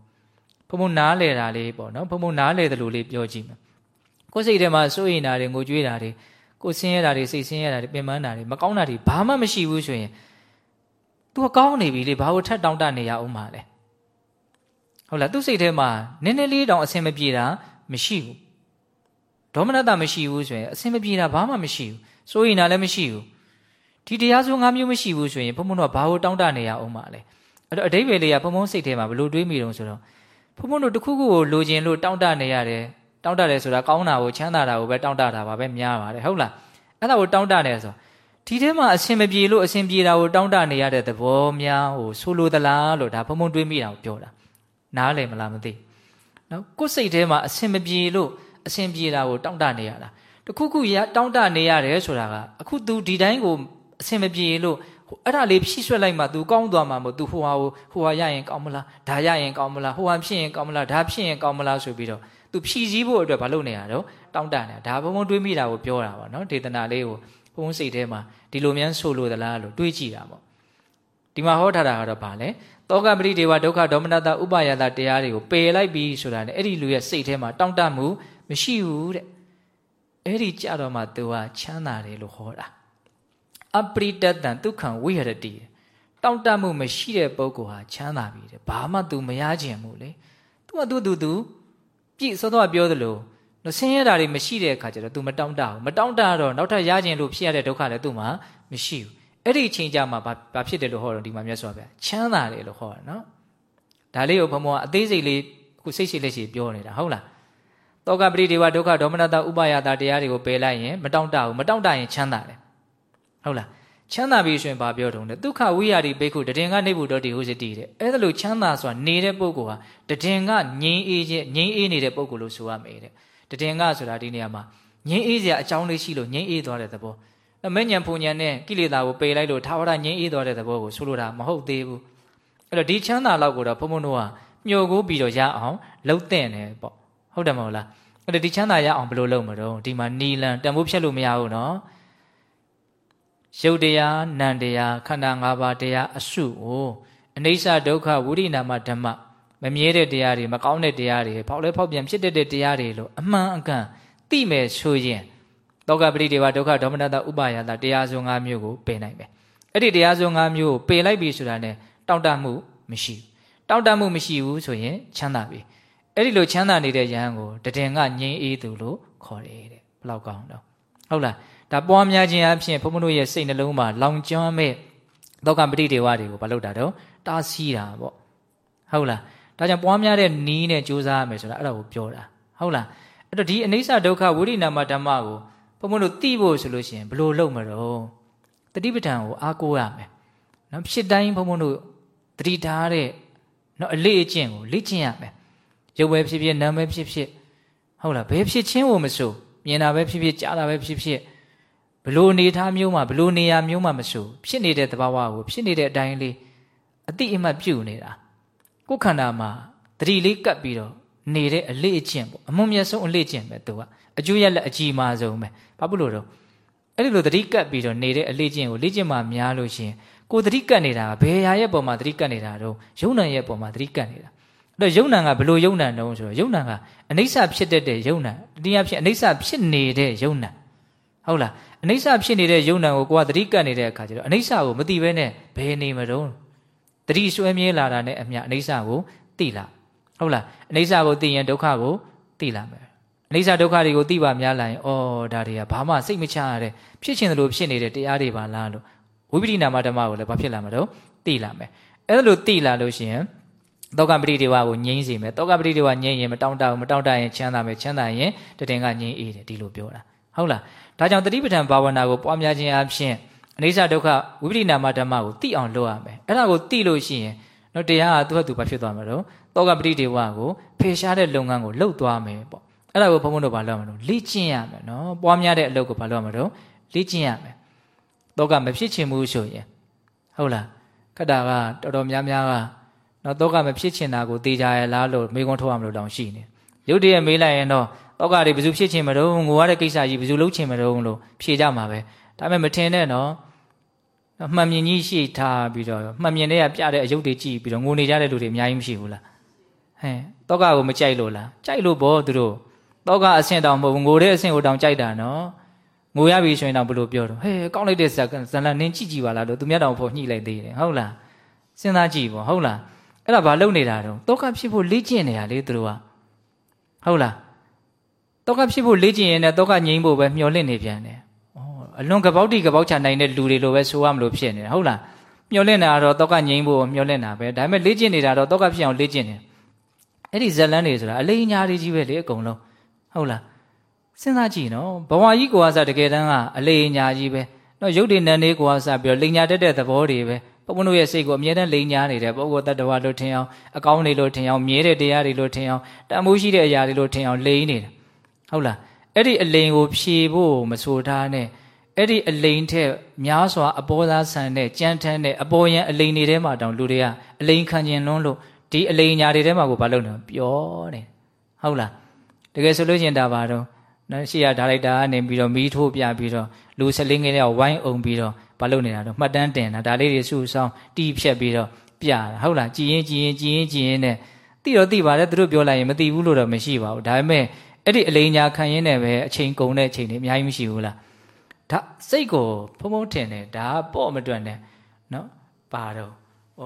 ဘုံဘုံနားလေတာလေးပေါ့နော်ဘုံဘုံနားလေတယ်လို့လေးပြောကြည့်မယ်ကိုယ်စိတ်ထဲမှာစိုးရိမ်တာတွေငိုကြွေးတာတွေကိုဆင်းရဲတာတွေစိတ်ဆင်းရဲတာတွေပင်ပန်းတာတွေမကောင်းတာတွေဘာမှမရှိဘူးဆိုရင် तू ကောင်းနေပြီလေဘာလို့ထက်တောင့်တနေရအောင်မှာလဲဟုတ်လားသူ့စိတ်ထဲမှာနည်းနည်းလေးတောင်အဆင်မပြေတာမရှိဘူးဒေါမနတမရှိဘူးဆိုရင်အဆင်မပြေတာဘာမှမရှိဘူးစိုးရိမ်တာလည်းမရှိဘူး ဒီတရားစုံ၅မျိုးမရှိဘူးဆိုရင်ဘုံဘုံတော့ဘာလို့တောင့်တနေရအောင်မှာလဲအဲ့တော့အတိတ်ပဲလေးကဘုံဘုံစိတ်ထဲမှာဘလို့တွေးမိတုံးဆိုတော့ဘုံဘုံတို့တခုခုကိုလိုချင်လို့တောင့်တနေရတယ်တောင့်တတယ်ဆိုတာကောင်းတာကိုချမ်းသာတာကိုပဲတောင့်တတာပါပဲများပါတယ်ဟုတ်လားအဲ့ဒါကိုတောင့်တတယ်ဆိုဒီထဲမှာအဆင်မပြေလို့အဆင်ပြေတာကိုတောင့်တနေရတဲ့သဘောများဟိုဆိုလိုသလားလို့ဒါဘုံဘုံတွေးမိတာကိုပြောတာနားလည်မလားမသိနော်ကိုယ်စိတ်ထဲမှာအဆင်မပြေလို့အဆင်ပြေတာကိုတောင့်တနေရတာတခုခုရတောင့်တနေရတယ်ဆိုတာကအခု तू ဒီတိုင်းကို အဆင်မပြေလို့အဲ့ဒါလေးဖြည့်ဆွက်လိုက်မှ तू ကောင်းသွားမှာမို့ तू ဟိုဟာကိုဟိုဟာရရင်ကောင်းမလားဒါရရင်ကောင်းမလားဟိုဟာဖြစ်ရင်ကောင်းမလားဒါဖြစ်ရင်ကောင်းမလားဆိုပြီးတော့ तू ဖြည့်စည်းဖို့အတွက်မလုပ်နေရတော့တောင်းတနေတာဒါဘုံဘုံတွေးမိတာကိုပြောတာပါနော်ဒေသနာလေးကိုဘုံဘုံစိတ်ထဲမှာဒီလိုများဆိုလို့သလားလို့တွေးကြည့်တာပေါ့ဒီမှာဟောထားတာကတော့ဗာလဲတောကပရိဒေဝဒုက္ခဒေါမနတဥပယတတရားတွေကိုပယ်လိုက်ပြီဆိုတာ ਨੇ အဲ့ဒီလူရဲ့စိတ်ထဲမှာတောင့်တမှုမရှိဘူးတဲ့အဲ့ဒီကြတော့မှ तू ကချမ်းသာတယ်လို့ဟောတာ အပရိတတံဒုက္ခံဝိဟရတိတောင့်တမှုမရှိတဲ့ပုဂ္ဂိုလ်ဟာချမ်းသာပြီတဲ့ဘာမှ तू မရခြင်းဘူးလေ तू က तू तू तू ပြည့်စောတော့ပြောသလိုဆင်းရဲတာတွေမရှိတဲ့အခါကျတော့ तू မတောင့်တဘူးမတောင့်တတော့နောက်ထပ်ရခြင်းလို့ဖြစ်ရတဲ့ဒုက္ခလည်း तू မှာမရှိဘူးအဲ့ဒီအချိန်ကြမှာဘာဖြစ်တယ်လို့ဟောတော့ဒီမှာမြတ်စွာဘုရားချမ်းသာတယ်လို့ဟောတာနော်ဒါလေးကိုဘုံဘုံအသေးစိတ်လေးခုစိတ်ရှိလက်ရှိပြောနေတာဟုတ်လားတောကပရိဒေဝဒုက္ခဒေါမနတဥပယတာတရားတွေကိုပယ်လိုက်ရင်မတောင့်တဘူးမတောင့်တရင်ချမ်းသာတယ် ဟုတ်လားချမ်းသာပြီဆိုရင်ဘာပြောတုံးလဲဒုက္ခဝိရတိဘိက္ခုတည်ငါနေဘူးတော်တိဟုစတိတဲ့အဲ့ဒါလို့ချမ်းသာဆိုတာနေတဲ့ပုဂ္ဂိုလ်ဟာတည်ငါငြိမ်းအေးခြင်းငြိမ်းအေးနေတဲ့ပုဂ္ဂိုလ်လို့ဆိုရမယ်တဲ့တည်ငါဆိုတာဒီနေရာမှာငြိမ်းအေးစရာအကြောင်းလေးရှိလို့ငြိမ်းအေးသွားတဲ့သဘောအမဲ့ညံဖုန်ညံနဲ့ကိလေသာကိုပယ်လိုက်လို့သာဝရငြိမ်းအေးသွားတဲ့သဘောကိုဆိုလိုတာမဟုတ်သေးဘူးအဲ့တော့ဒီချမ်းသာလောက်ကိုတော့ဘုံဘုံတို့ကညှို့ကိုပြီးတော့ရအောင်လှုပ်တဲ့တယ်ပေါ့ဟုတ်တယ်မဟုတ်လားအဲ့တော့ဒီချမ်းသာရအောင်ဘယ်လိုလုပ်မလို့ဒီမှာနီလန်တန်ဖိုးဖြတ်လို့မရဘူးနော် ရုပ်တရားနံတရားခန္ဓာ၅ပါးတရားအစုကိုအနိစ္စဒုက္ခဝိရိနာမဓမ္မမမြဲတဲ့တရားတွေမကောင်းတဲ့တရားတွေဖောက်လဲဖောက်ပြန်ဖြစ်တတ်တဲ့တရားတွေလို့အမှန်အကန်သိမယ်ဆိုရင်တောကပရိဒေဝဒုက္ခဒေါမနတဥပါယတာတရားစုံ၅မျိုးကိုပယ်နိုင်မယ်အဲ့ဒီတရားစုံ၅မျိုးကိုပယ်လိုက်ပြီဆိုတာ ਨੇ တောင့်တမှုမရှိဘူးတောင့်တမှုမရှိဘူးဆိုရင်ချမ်းသာပြီအဲ့ဒီလိုချမ်းသာနေတဲ့ယဟန်ကိုတည်ငါငြိမ်းအေးသူလို့ခေါ်တယ်တဲ့ဘလောက်ကောင်းတော့ဟုတ်လား ဒါပွားများခြင်းအဖြစ်ဘုံဘုံတို့ရဲ့စိတ်နှလုံးမှာလောင်ကျွမ်းမဲ့သောကပရိဒေဝတွေကိုမလုပ်တာတော့တားဆီးတာပေါ့ဟုတ်လားဒါကြောင့်ပွားများတဲ့နီးနဲ့ကြိုးစားရမယ်ဆိုတာအဲ့ဒါကိုပြောတာဟုတ်လားအဲ့တော့ဒီအနိစ္စဒုက္ခဝိရိနာမဓမ္မကိုဘုံဘုံတို့သိဖို့ဆိုလို့ရှိရင်ဘယ်လိုလုပ်မလို့တတိပဋ္ဌာန်ကိုအားကိုးရမယ်နော်ဖြစ်တိုင်းဘုံဘုံတို့တတိထားတဲ့နော်အလေးအကျင့်ကိုလေ့ကျင့်ရမယ်ရုပ်ပဲဖြစ်ဖြစ်နာမ်ပဲဖြစ်ဖြစ်ဟုတ်လားဘယ်ဖြစ်ချင်းကိုမဆိုမြင်တာပဲဖြစ်ဖြစ်ကြားတာပဲဖြစ်ဖြစ် ဘလို့အနေထားမျိုးမှာဘလို့နေရာမျိုးမှာမဆိုဖြစ်နေတဲ့သဘာဝကိုဖြစ်နေတဲ့အတိုင်းလေးအတိအမှတ်ပြုနေတာကိုယ်ခန္ဓာမှာတတိလေးကပ်ပြီးတော့နေတဲ့အလေးအကျင့်ပေါ့အမွန်မြတ်ဆုံးအလေးအကျင့်ပဲသူကအကျိုးရလက်အကြီးမားဆုံးပဲဘာဖြစ်လို့တော့အဲ့ဒီလိုတတိကပ်ပြီးတော့နေတဲ့အလေးကျင့်ကိုလေ့ကျင့်မှများလို့ရှင်ကိုတတိကပ်နေတာဘယ်ဟာရဲ့ပုံမှာတတိကပ်နေတာတော့ယုံနံရဲ့ပုံမှာတတိကပ်နေတာအဲ့တော့ယုံနံကဘလို့ယုံနံတုံးဆိုတော့ယုံနံကအနိစ္စဖြစ်တတ်တဲ့ယုံနံတရားဖြစ်အနိစ္စဖြစ်နေတဲ့ယုံနံဟုတ်လား အနိစ္စဖြစ်နေတဲ့ယုံနံကိုကိုကသတိကပ်နေတဲ့အခါကျတော့အနိစ္စကိုမသိဘဲနဲ့ဘယ်နေမတုံးသတိဆွဲမြဲလာတာနဲ့အမျှအနိစ္စကိုသိလာဟုတ်လားအနိစ္စကိုသိရင်ဒုက္ခကိုသိလာမယ်အနိစ္စဒုက္ခတွေကိုသိပါများလာရင်ဩဒါတွေကဘာမှစိတ်မချရတဲ့ဖြစ်ချင်တယ်လို့ဖြစ်နေတဲ့တရားတွေပါလားလို့ဝိပရိနာမဓမ္မကိုလည်းဘာဖြစ်လာမှာတော့သိလာမယ်အဲ့လိုသိလာလို့ရှိရင်တောကပရိဒေဝကိုငြိမ်းစေမယ်တောကပရိဒေဝငြိမ်းရင်မတောင့်တဘူးမတောင့်တရင်ချမ်းသာမယ်ချမ်းသာရင်တတင်ကငြိမ်းအေးတယ်ဒီလိုပြောတာဟုတ်လား ဒါကြောင့်တတိပဋ္ဌာန်ဘာဝနာကိုပွားများခြင်းအပြင်အနိစ္စဒုက္ခဝိပရိနာမဓမ္မကိုသိအောင်လုပ်ရမယ်အဲ့ဒါကိုသိလို့ရှိရင်တော့တရားကသူ့ဟာသူဘာဖြစ်သွားမှာတော့တောကပရိဒေဝကိုဖေရှားတဲ့လုပ်ငန်းကိုလှုပ်သွားမယ်ပေါ့အဲ့ဒါကိုဘုန်းဘုန်းတို့ဘာလုပ်မှာတော့လေ့ကျင့်ရမယ်နော်ပွားများတဲ့အလုပ်ကိုဘာလုပ်မှာတော့လေ့ကျင့်ရမယ်တောကမဖြစ်ချင်ဘူးဆိုရင်ဟုတ်လားခက်တာကတော်တော်များများကနော်တောကမဖြစ်ချင်တာကိုသိကြရလားလို့မေးခွန်းထုတ်ရမလို့တောင်ရှိနေရုတ်တရက်မေးလိုက်ရင်တော့ တောကတွေဘယ်သူဖြစ်ချင်မလို့ငိုရတဲ့ကိစ္စကြီးဘယ်သူလုပ်ချင်မလို့လို့ဖြေကြမှာပဲဒါပေမဲ့မထင်နဲ့နော်မှန်မြင်ကြီးရှိထားပြီးတော့မှန်မြင်တွေကပြတဲ့အယုတ်တွေကြည့်ပြီးတော့ငိုနေကြတဲ့လူတွေအများကြီးမရှိဘူးလားဟဲ့တောကကိုမကြိုက်လို့လားကြိုက်လို့ဘောသူတို့တောကအဆင့်တောင်မဟုတ်ဘူးငိုတဲ့အဆင့်ကိုတောင်ကြိုက်တာနော်ငိုရပြီဆိုရင်တော့ဘယ်လိုပြောတော့ဟဲ့ကောင်းလိုက်တဲ့ဇာဇလန်နင်းကြည့်ကြည့်ပါလားလို့သူမျက်တောင်ဖို့ညှိလိုက်သေးတယ်ဟုတ်လားစဉ်းစားကြည့်ပေါ့ဟုတ်လားအဲ့ဒါဘာလုပ်နေတာတော့တောကဖြစ်ဖို့လေ့ကျင့်နေတာလေသူတို့ကဟုတ်လား တောကဖြစ်ဖို့လေ့ကျင့်ရင်လည်းတောကငြိမ်းဖို့ပဲမျောလင့်နေပြန်တယ်ဩအလွန်ကပောက်တိကပောက်ချနိုင်တဲ့လူတွေလိုပဲဆိုရမလို့ဖြစ်နေတာဟုတ်လားမျောလင့်တာတော့တောကငြိမ်းဖို့မျောလင့်တာပဲဒါပေမဲ့လေ့ကျင့်နေတာတော့တောကဖြစ်အောင်လေ့ကျင့်တယ်အဲ့ဒီဇလန်းတွေဆိုတာအလေးညာတွေကြီးပဲလေအကုန်လုံးဟုတ်လားစဉ်းစားကြည့်နော်ဘဝကြီးကိုအစားတကယ်တမ်းကအလေးညာကြီးပဲနော်ရုပ်တွေနံလေးကိုအစားပြီးတော့လိညာတက်တဲ့သဘောတွေပဲဘုန်းဘုန်းတို့ရဲ့စိတ်ကိုအမြဲတမ်းလိညာနေတဲ့ပုဂ္ဂိုလ်တ attva လို့ထင်အောင်အကောင်းတွေလို့ထင်အောင်မြဲတဲ့တရားတွေလို့ထင်အောင်တန်ဖိုးရှိတဲ့အရာတွေလို့ထင်အောင်လိန်နေတာ ဟုတ်လားအဲ့ဒီအလိန်ကိုဖြေဖို့မဆိုထားနဲ့အဲ့ဒီအလိန်ထက်များစွာအပေါ်သားဆန်တဲ့ကြမ်းတမ်းတဲ့အပေါ်ယံအလိန်တွေထဲမှာတောင်လူတွေကအလိန်ခံကျင်လွန်းလို့ဒီအလိန်ညာတွေထဲမှာကိုဘာလုပ်နေပျောတယ်ဟုတ်လားတကယ်ဆိုလို့ချင်းဒါပါတော့နော်ရှေ့ရဒါရိုက်တာကနေပြီးတော့မီးထိုးပြပြီးတော့လူစလင်းငယ်တွေကဝိုင်းအောင်ပြီးတော့ဘာလုပ်နေတာတော့မှတ်တမ်းတင်တာဒါလေးတွေစုဆောင်းတီးဖြတ်ပြီးတော့ပြတာဟုတ်လားကြည်ရင်ကြည်ရင်ကြည်ရင်ကြည်ရင်နဲ့သိတော့သိပါတယ်သူတို့ပြောလိုက်ရင်မသိဘူးလို့တော့မရှိပါဘူးဒါပေမဲ့ အဲ့ဒီအလိန်ညာခံရင်းနဲ့ပဲအချိန်ကုန်တဲ့အချိန်တွေအများကြီးမရှိဘူးလားဒါစိတ်ကိုဖုံဖုံထင်တယ်ဒါပေါ့မတွက်နဲ့နော်ပါတော့ဩ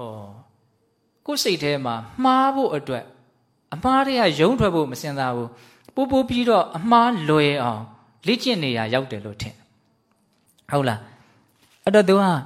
ကိုယ်စိတ်ထဲမှာမှားဖို့အတွက်အမှားတွေကယုံထွက်ဖို့မစင်စားဘူးပို့ပို့ပြီးတော့အမှားလွယ်အောင်လေ့ကျင့်နေရရောက်တယ်လို့ထင်ဟုတ်လားအဲ့တော့သူကအော်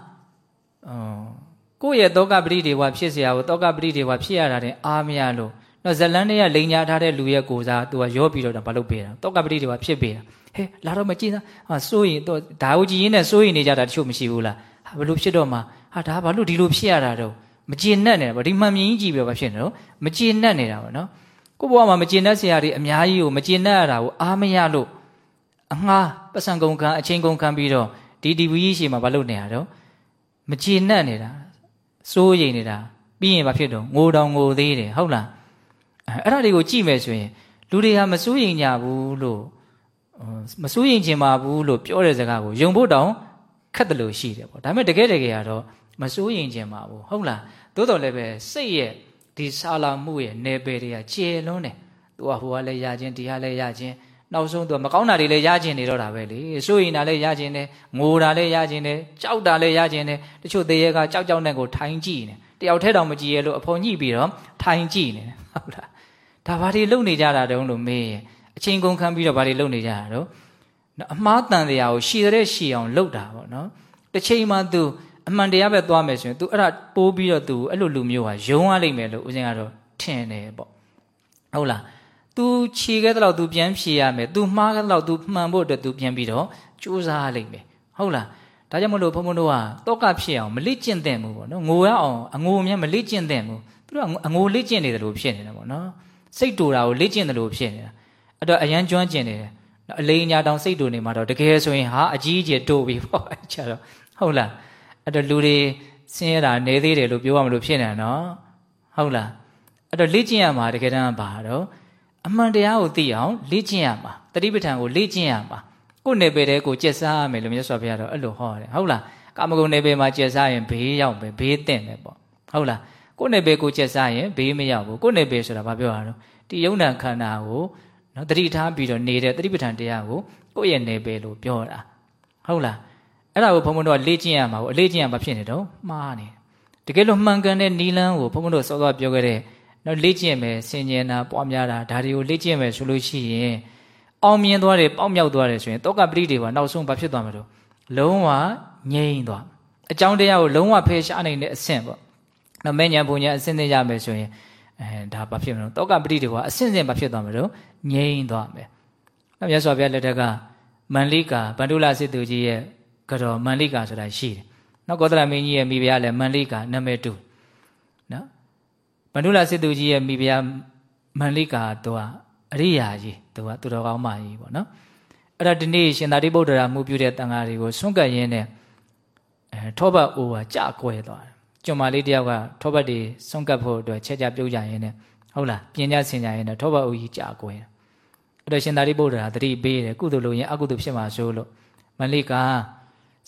ကိုယ့်ရဲ့တောကပရိဒေဝဖြစ်เสียကိုတောကပရိဒေဝဖြစ်ရတာတဲ့အားမရလို့ နော်ဇလန်းတွေကလိန်ညာထားတဲ့လူရဲ့ကိုစားသူကရောပြီးတော့ဘာလုပ်ပေးတာတောကပရိဒေဝဖြစ်ပေးတာဟဲ့လာတော့မကြည့်သားဟာစိုးရင်တော့ဒါဟုတ်ကြည့်ရင်းနဲ့စိုးရင်နေကြတာတချို့မရှိဘူးလားဟာဘလို့ဖြစ်တော့မှဟာဒါဘာလို့ဒီလိုဖြစ်ရတာတော့မကျေနပ်နေတာဗောဒီမှန်မြင်ကြီးပြီးတော့ဖြစ်နေတော့မကျေနပ်နေတာဗောနော်ကိုဘဝမှာမကျေနပ်စရာတွေအများကြီးကိုမကျေနပ်ရတာကိုအားမရလို့အငှားပတ်စံကုန်ခံအချင်းကုန်ခံပြီးတော့ဒီဒီဝီကြီးရှေ့မှာဘာလုပ်နေရတော့မကျေနပ်နေတာစိုးရိမ်နေတာပြီးရင်ဘာဖြစ်တော့ငိုတောင်ငိုသေးတယ်ဟုတ်လား အဲ့ဒါတွေကိုကြည့်မယ်ဆိုရင်လူတွေဟာမစိုးရိမ်ကြဘူးလို့မစိုးရိမ်ချင်ပါဘူးလို့ပြောတဲ့စကားကိုယုံဖို့တောင်ခက်တယ်လို့ရှိတယ်ပေါ့ဒါပေမဲ့တကယ်တကယ်ကတော့မစိုးရိမ်ချင်ပါဘူးဟုတ်လားသို့တော်လည်းပဲစိတ်ရဲ့ဒီဆာလာမှုရဲ့နယ်ပယ်တွေကကျေလွန်းတယ်သူကဟိုကလည်းရခြင်းဒီကလည်းရခြင်းနောက်ဆုံးသူမကောင်းတာတွေလည်းရခြင်းနေတော့တာပဲလေစိုးရင်တာလည်းရခြင်းတယ်ငိုတာလည်းရခြင်းတယ်ကြောက်တာလည်းရခြင်းတယ်တချို့သေးရဲကကြောက်ကြောက်နဲ့ကိုထိုင်ကြည့်နေတယောက်ထဲတောင်မကြည့်ရလို့အဖော်ညှိပြီးတော့ထိုင်ကြည့်နေဟုတ်လား ဒါဘာတွေလုပ်နေကြတာတုံးလို့မေးရင်အချင်းကုန်ခံပြီးတော့ဘာတွေလုပ်နေကြတာတော့အမှားတန်တရားကိုရှည်တဲ့ရှည်အောင်လုပ်တာပေါ့နော်တစ်ချိန်မှ तू အမှန်တရားပဲသွားမယ်ဆိုရင် तू အဲ့ဒါပိုးပြီးတော့ तू အဲ့လိုလူမျိုးဟာယုံရလိမ့်မယ်လို့ဦးဇင်းကတော့ထင်တယ်ပေါ့ဟုတ်လား तू ခြေခဲ့တဲ့လောက် तू ပြန်ဖြေရမယ် तू မှားခဲ့တဲ့လောက် तू မှန်ဖို့အတွက် तू ပြန်ပြီးတော့ကြိုးစားရလိမ့်မယ်ဟုတ်လားဒါကြောင့်မလို့ဘုန်းဘုန်းတို့ကတောကဖြစ်အောင်မလေ့ကျင့်သင့်ဘူးပေါ့နော်ငိုရအောင်အငိုအမြဲမလေ့ကျင့်သင့်ဘူးသူတို့ကအငိုလေ့ကျင့်နေတယ်လို့ဖြစ်နေတယ်ပေါ့နော် စိတ်တူတာကိုလေ့ကျင့်တယ်လို့ဖြစ်နေတာအဲ့တော့အရန်ကျွမ်းကျင်နေတယ်အလေးညာတောင်စိတ်တူနေမှာတော့တကယ်ဆိုရင်ဟာအကြီးအကျယ်တိုးပြီပေါ့အဲ့ကျတော့ဟုတ်လားအဲ့တော့လူတွေဆင်းရဲတာနေသေးတယ်လို့ပြောရမလို့ဖြစ်နေနော်ဟုတ်လားအဲ့တော့လေ့ကျင့်ရမှာတကယ်တမ်းပါတော့အမှန်တရားကိုသိအောင်လေ့ကျင့်ရမှာတတိပဋ္ဌာန်ကိုလေ့ကျင့်ရမှာကိုယ်နယ်ပယ်တဲ့ကိုကျက်စားရမယ်လို့မြတ်စွာဘုရားတော့အဲ့လိုဟောတယ်ဟုတ်လားကာမဂုဏ်နယ်ပယ်မှာကျက်စားရင်ဘေးရောက်ပဲဘေးတင့်တယ်ပေါ့ဟုတ်လား ကိုယ်နယ်ပယ်ကိုကျက်စားရင်ဘေးမရောက်ဘူးကိုယ်နယ်ပယ်ဆိုတာဘာပြောရအောင်ဒီယုံနာခန္ဓာကိုနော်တတိထားပြီးတော့နေတဲ့တတိပဋ္ဌာန်တရားကိုကိုယ့်ရဲ့နယ်ပယ်လို့ပြောတာဟုတ်လားအဲ့ဒါကိုဘုံဘုံတို့ကလေ့ကျင့်ရမှာကိုအလေ့ကျင့်ရမှာဖြစ်နေတော့မှားနေတကယ်လို့မှန်ကန်တဲ့နီလန်းကိုဘုံဘုံတို့စောစောပြောခဲ့တဲ့နော်လေ့ကျင့်မယ်ဆင်ញင်တာပွားများတာဒါတွေကိုလေ့ကျင့်မယ်ဆိုလို့ရှိရင်အောင်မြင်သွားတယ်ပေါက်မြောက်သွားတယ်ဆိုရင်တောကပရိတွေကနောက်ဆုံးဘာဖြစ်သွားမှာတော့လုံးဝငြိမ့်သွားအကြောင်းတရားကိုလုံးဝဖယ်ရှားနိုင်တဲ့အဆင့်ပေါ့ နော်မဲ့ညာဘုံညာအဆင့်သိရမယ်ဆိုရင်အဲဒါဘာဖြစ်မလို့တောကပရိတွေကအဆင့်ဆင့်ဘာဖြစ်သွားမှာတော့ငြိမ့်သွားမယ်နော်မြတ်စွာဘုရားလက်ထက်ကမန္လိကာဗန္ဓုလစစ်သူကြီးရဲ့ကတော်မန္လိကာဆိုတာရှိတယ်နော်ကောသလမင်းကြီးရဲ့မိဖုရားလည်းမန္လိကာနာမည်တူနော်ဗန္ဓုလစစ်သူကြီးရဲ့မိဖုရားမန္လိကာတော့အရိယာကြီးသူကသူတော်ကောင်းမကြီးပေါ့နော်အဲ့ဒါဒီနေ့ရှင်သာရိပုတ္တရာမှုပြုတဲ့တန်ဃာတွေကိုဆွန့်ကပ်ရင်းနဲ့အဲထောပတ်အိုးကကြကွဲသွားတယ် ကျွန်မလေးတယောက်ကထောပတ်တွေဆွန့်ကပ်ဖို့အတွက်ချက်ကြပြုတ်ကြရင်းနဲ့ဟုတ်လားပညာဆင်ကြရင်းနဲ့ထောပတ်အိုးကြီးကြကွဲတယ်အဲ့တော့ရှင်သာရိပုတ္တရာသတိပေးတယ်ကုသိုလ်လို့ရင်အကုသိုလ်ဖြစ်မှာဆိုလို့မလိကာ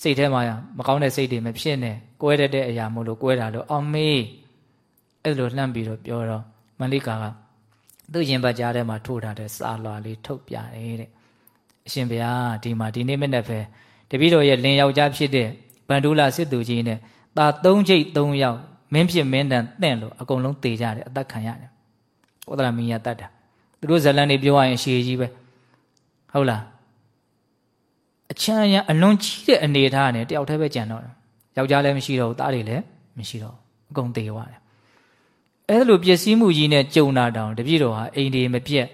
စိတ်ထဲမှာမကောင်းတဲ့စိတ်တွေမဖြစ်နဲ့ကွဲတတ်တဲ့အရာမို့လို့ကွဲတာလို့အောင်မေးအဲ့လိုလှမ်းပြီးတော့ပြောတော့မလိကာကသူ့ရင်ပတ်ကြားထဲမှာထိုးထားတဲ့စာလွာလေးထုတ်ပြတယ်တဲ့အရှင်ဘုရားဒီမှာဒီနေ့မနေ့ပဲတပည့်တော်ရဲ့လင်ယောက်ျားဖြစ်တဲ့ဗန္ဓုလစစ်သူကြီးနဲ့ ตา၃ချိတ်၃ယောက်မင်းဖြစ်မင်းတန်တင့်လို့အကုန်လုံးတေကြတယ်အသက်ခံရတယ်ဩဒရာမင်းရတတ်တာသူတို့ဇလန်တွေပြောရရင်ရှည်ကြီးပဲဟုတ်လားအချမ်းရအလွန်ကြီးတဲ့အနေထားနဲ့တယောက်တည်းပဲကြံတော့တယ်ယောက်ျားလည်းမရှိတော့ဘူးသားတွေလည်းမရှိတော့အကုန်တေသွားတယ်အဲ့လိုပျက်စီးမှုကြီးနဲ့ကြုံတာတောင်တပြည့်တော်ဟာအိမ်ဒီမပြက်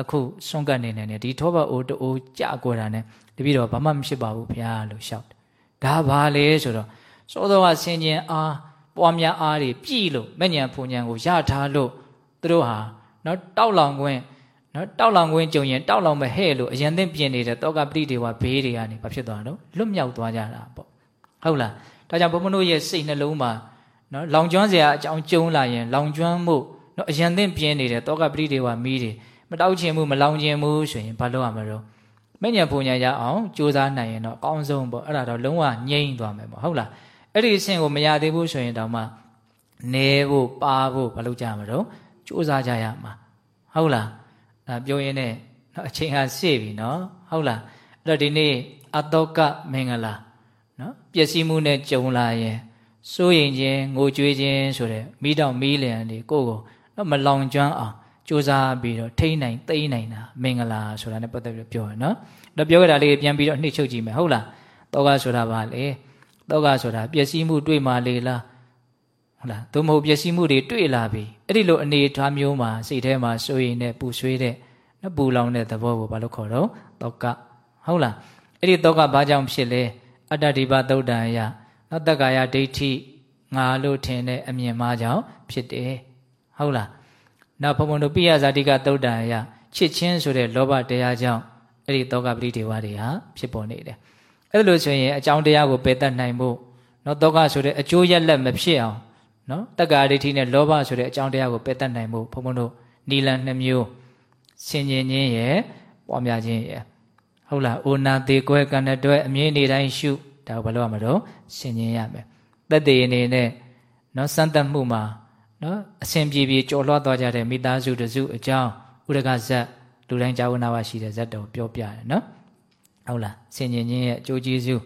အခုဆွန့်ကပ်နေနေဒီထောပတ်အိုးတိုးကြကွယ်တာနဲ့တပြည့်တော်ဘာမှမဖြစ်ပါဘူးဘုရားလို့ရှောက်တယ်ဒါဘာလဲဆိုတော့ စောတော်ကဆင်ញင်အားပွားများအားတွေပြည်လို့မညံဖုန်ညံကိုရထားလို့သူတို့ဟာနော်တောက်လောင်ခွင်းနော်တောက်လောင်ခွင်းကြုံရင်တောက်လောင်မဟဲ့လို့အရင်သိပြင်နေတဲ့တောကပရိဒေဝဘေးတွေကနေဘာဖြစ်သွားတော့လွတ်မြောက်သွားကြတာပေါ့ဟုတ်လားဒါကြောင့်ဘုံမတို့ရဲ့စိတ်နှလုံးမှာနော်လောင်ကျွမ်းစရာအကြောင်းကျုံလာရင်လောင်ကျွမ်းမှုနော်အရန်သင့်ပြင်းနေတဲ့တောကပရိဒေဝမီးတွေမတောက်ချင်မှုမလောင်ချင်မှုဆိုရင်ဘာလုပ်ရမလို့မညံပုံညာရအောင်ကြိုးစားနိုင်ရင်တော့အကောင်းဆုံးပေါ့အဲ့ဒါတော့လုံးဝငြိမ့်သွားမယ်ပေါ့ဟုတ်လား အဲ့ဒီအဆင့်ကိုမရသေးဘူးဆိုရင်တောင်မှနေဖို့ပါဖို့ဘာလုပ်ကြမလို့ကြိုးစားကြရမှာဟုတ်လားအဲပြောရင်းနဲ့နော်အချိန်ဟာရှေ့ပြီနော်ဟုတ်လားအဲ့တော့ဒီနေ့အတောကမင်္ဂလာနော်ပျက်စီးမှုနဲ့ကြုံလာရင်စိုးရင်ချင်းငိုကြွေးခြင်းဆိုတဲ့မိတောင်မီးလျံတွေကိုကိုတော့မလောင်ကျွမ်းအောင်စူးစမ်းပြီးတော့ထိမ့်နိုင်သိမ့်နိုင်တာမင်္ဂလာဆိုတာနဲ့ပတ်သက်ပြီးပြောရနော်တော့ပြောရတာလေးပြန်ပြီးတော့နှိမ့်ချုပ်ကြည့်မယ်ဟုတ်လားတောကဆိုတာဘာလဲ တောကဆိုတာပျက်စီးမှုတွေ့မှလေလားဟုတ်လားသို့မဟုတ်ပျက်စီးမှုတွေတွေ့လာပြီအဲ့ဒီလိုအနေထားမျိုးမှာစိတ်ထဲမှာစိုးရင်နဲ့ပူဆွေးတဲ့နော်ပူလောင်တဲ့သဘောကိုဘာလို့ခေါ်တော့တောကဟုတ်လားအဲ့ဒီတောကဘာကြောင့်ဖြစ်လဲအတ္တဒီပါသုတ်တန်ယနော်တက္ကာယဒိဋ္ဌိငါလို့ထင်တဲ့အမြင်မှားကြောင့်ဖြစ်တယ်ဟုတ်လားနောက်ဘုံဘုံတို့ပိယဇာတိကသုတ်တန်ယချစ်ချင်းဆိုတဲ့လောဘတရားကြောင့်အဲ့ဒီတောကပရိဒေဝတွေဟာဖြစ်ပေါ်နေတယ် အဲ့လိုဆိုရင်အကြောင်းတရားကိုပယ်တတ်နိုင်ဖို့နော်တောကဆိုတဲ့အကျိုးရက်လက်မဖြစ်အောင်နော်တက္ကာဒိဋ္ဌိနဲ့လောဘဆိုတဲ့အကြောင်းတရားကိုပယ်တတ်နိုင်ဖို့ဘုံဘုံတို့နီလန်နှမျိုးဆင်ញင်ခြင်းရဲ့ပွားများခြင်းရဲ့ဟုတ်လားအိုနာသေးကွဲကံတဲ့အတွက်အမြင်နေတိုင်းရှုဒါကိုဘာလို့ရမလို့ဆင်ញင်ရမယ်သက်သေအနေနဲ့နော်စမ်းသပ်မှုမှာနော်အစဉ်ပြေပြေကြော်လွှားသွားကြတဲ့မိသားစုတစုအကြောင်းဥရကဇက်လူတိုင်းကြားဝနာဝရှိတဲ့ဇက်တော်ပြောပြတယ်နော် ဟုတ်လားဆင်ញင်ခြင်းရဲ့အကျိုးကျေးဇူး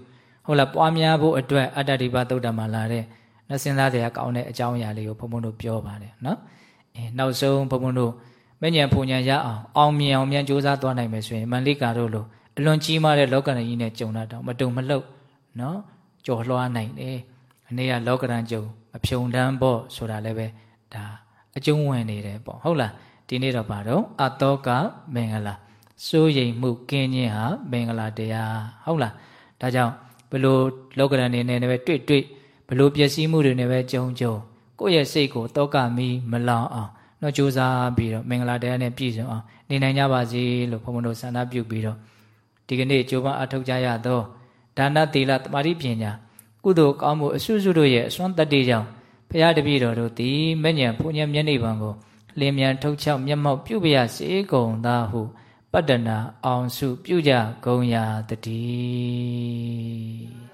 ဟုတ်လားပွားများဖို့အတွက်အတ္တဒီပါသုတ်တမှာလာတဲ့နော်စဉ်းစားတရားကောင်းတဲ့အကြောင်းအရာလေးကိုဘုံဘုံတို့ပြောပါတယ်နော်အဲနောက်ဆုံးဘုံဘုံတို့မဉ္ဇဉ်ဖူဉ္ဇဉ်ရအောင်အောင်မြင်အောင်မြန်ကြိုးစားသွားနိုင်မယ်ဆိုရင်မန္လိကာတို့လိုအလွန်ကြီးမားတဲ့လောကရန်ကြီးနဲ့ကြုံတာတော့မတုံမလှုပ်နော်ကြော်လွှားနိုင်တယ်အနေကလောကရန်ကြုံအဖြုံတန်းပေါ့ဆိုတာလည်းပဲဒါအကျုံးဝင်နေတယ်ပေါ့ဟုတ်လားဒီနေ့တော့ပါတော့အတောကမင်္ဂလာ စိုးရိမ်မှုကင်းခြင်းဟာမင်္ဂလာတရားဟုတ်လားဒါကြောင့်ဘလို့လောကရန်နေနဲ့ပဲတွေ့တွေ့ဘလို့ပျက်စီးမှုတွေနဲ့ပဲကြုံကြုံကိုယ့်ရဲ့စိတ်ကိုတောကမီမလောင်အောင်တော့ကြိုးစားပြီးတော့မင်္ဂလာတရားနဲ့ပြည့်စုံအောင်နေနိုင်ကြပါစေလို့ဘုန်းဘုန်းတို့ဆန္ဒပြုပြီးတော့ဒီကနေ့ကြိုးပမ်းအထောက်ကြရသောဒါနသီလတမာတိပညာကုသိုလ်ကောင်းမှုအစွတ်စွတ်တို့ရဲ့အစွမ်းတတ္တိကြောင့်ဘုရားတပည့်တော်တို့သည်မဉ္ဇဉ်ဘုညမျက်နှိပ်ပံကိုလင်းမြန်ထုတ်ချောက်မျက်မှောက်ပြုပြရစေကုန်သာဟု ပတ္တနာအောင်စုပြုကြကုန်ရာတည်း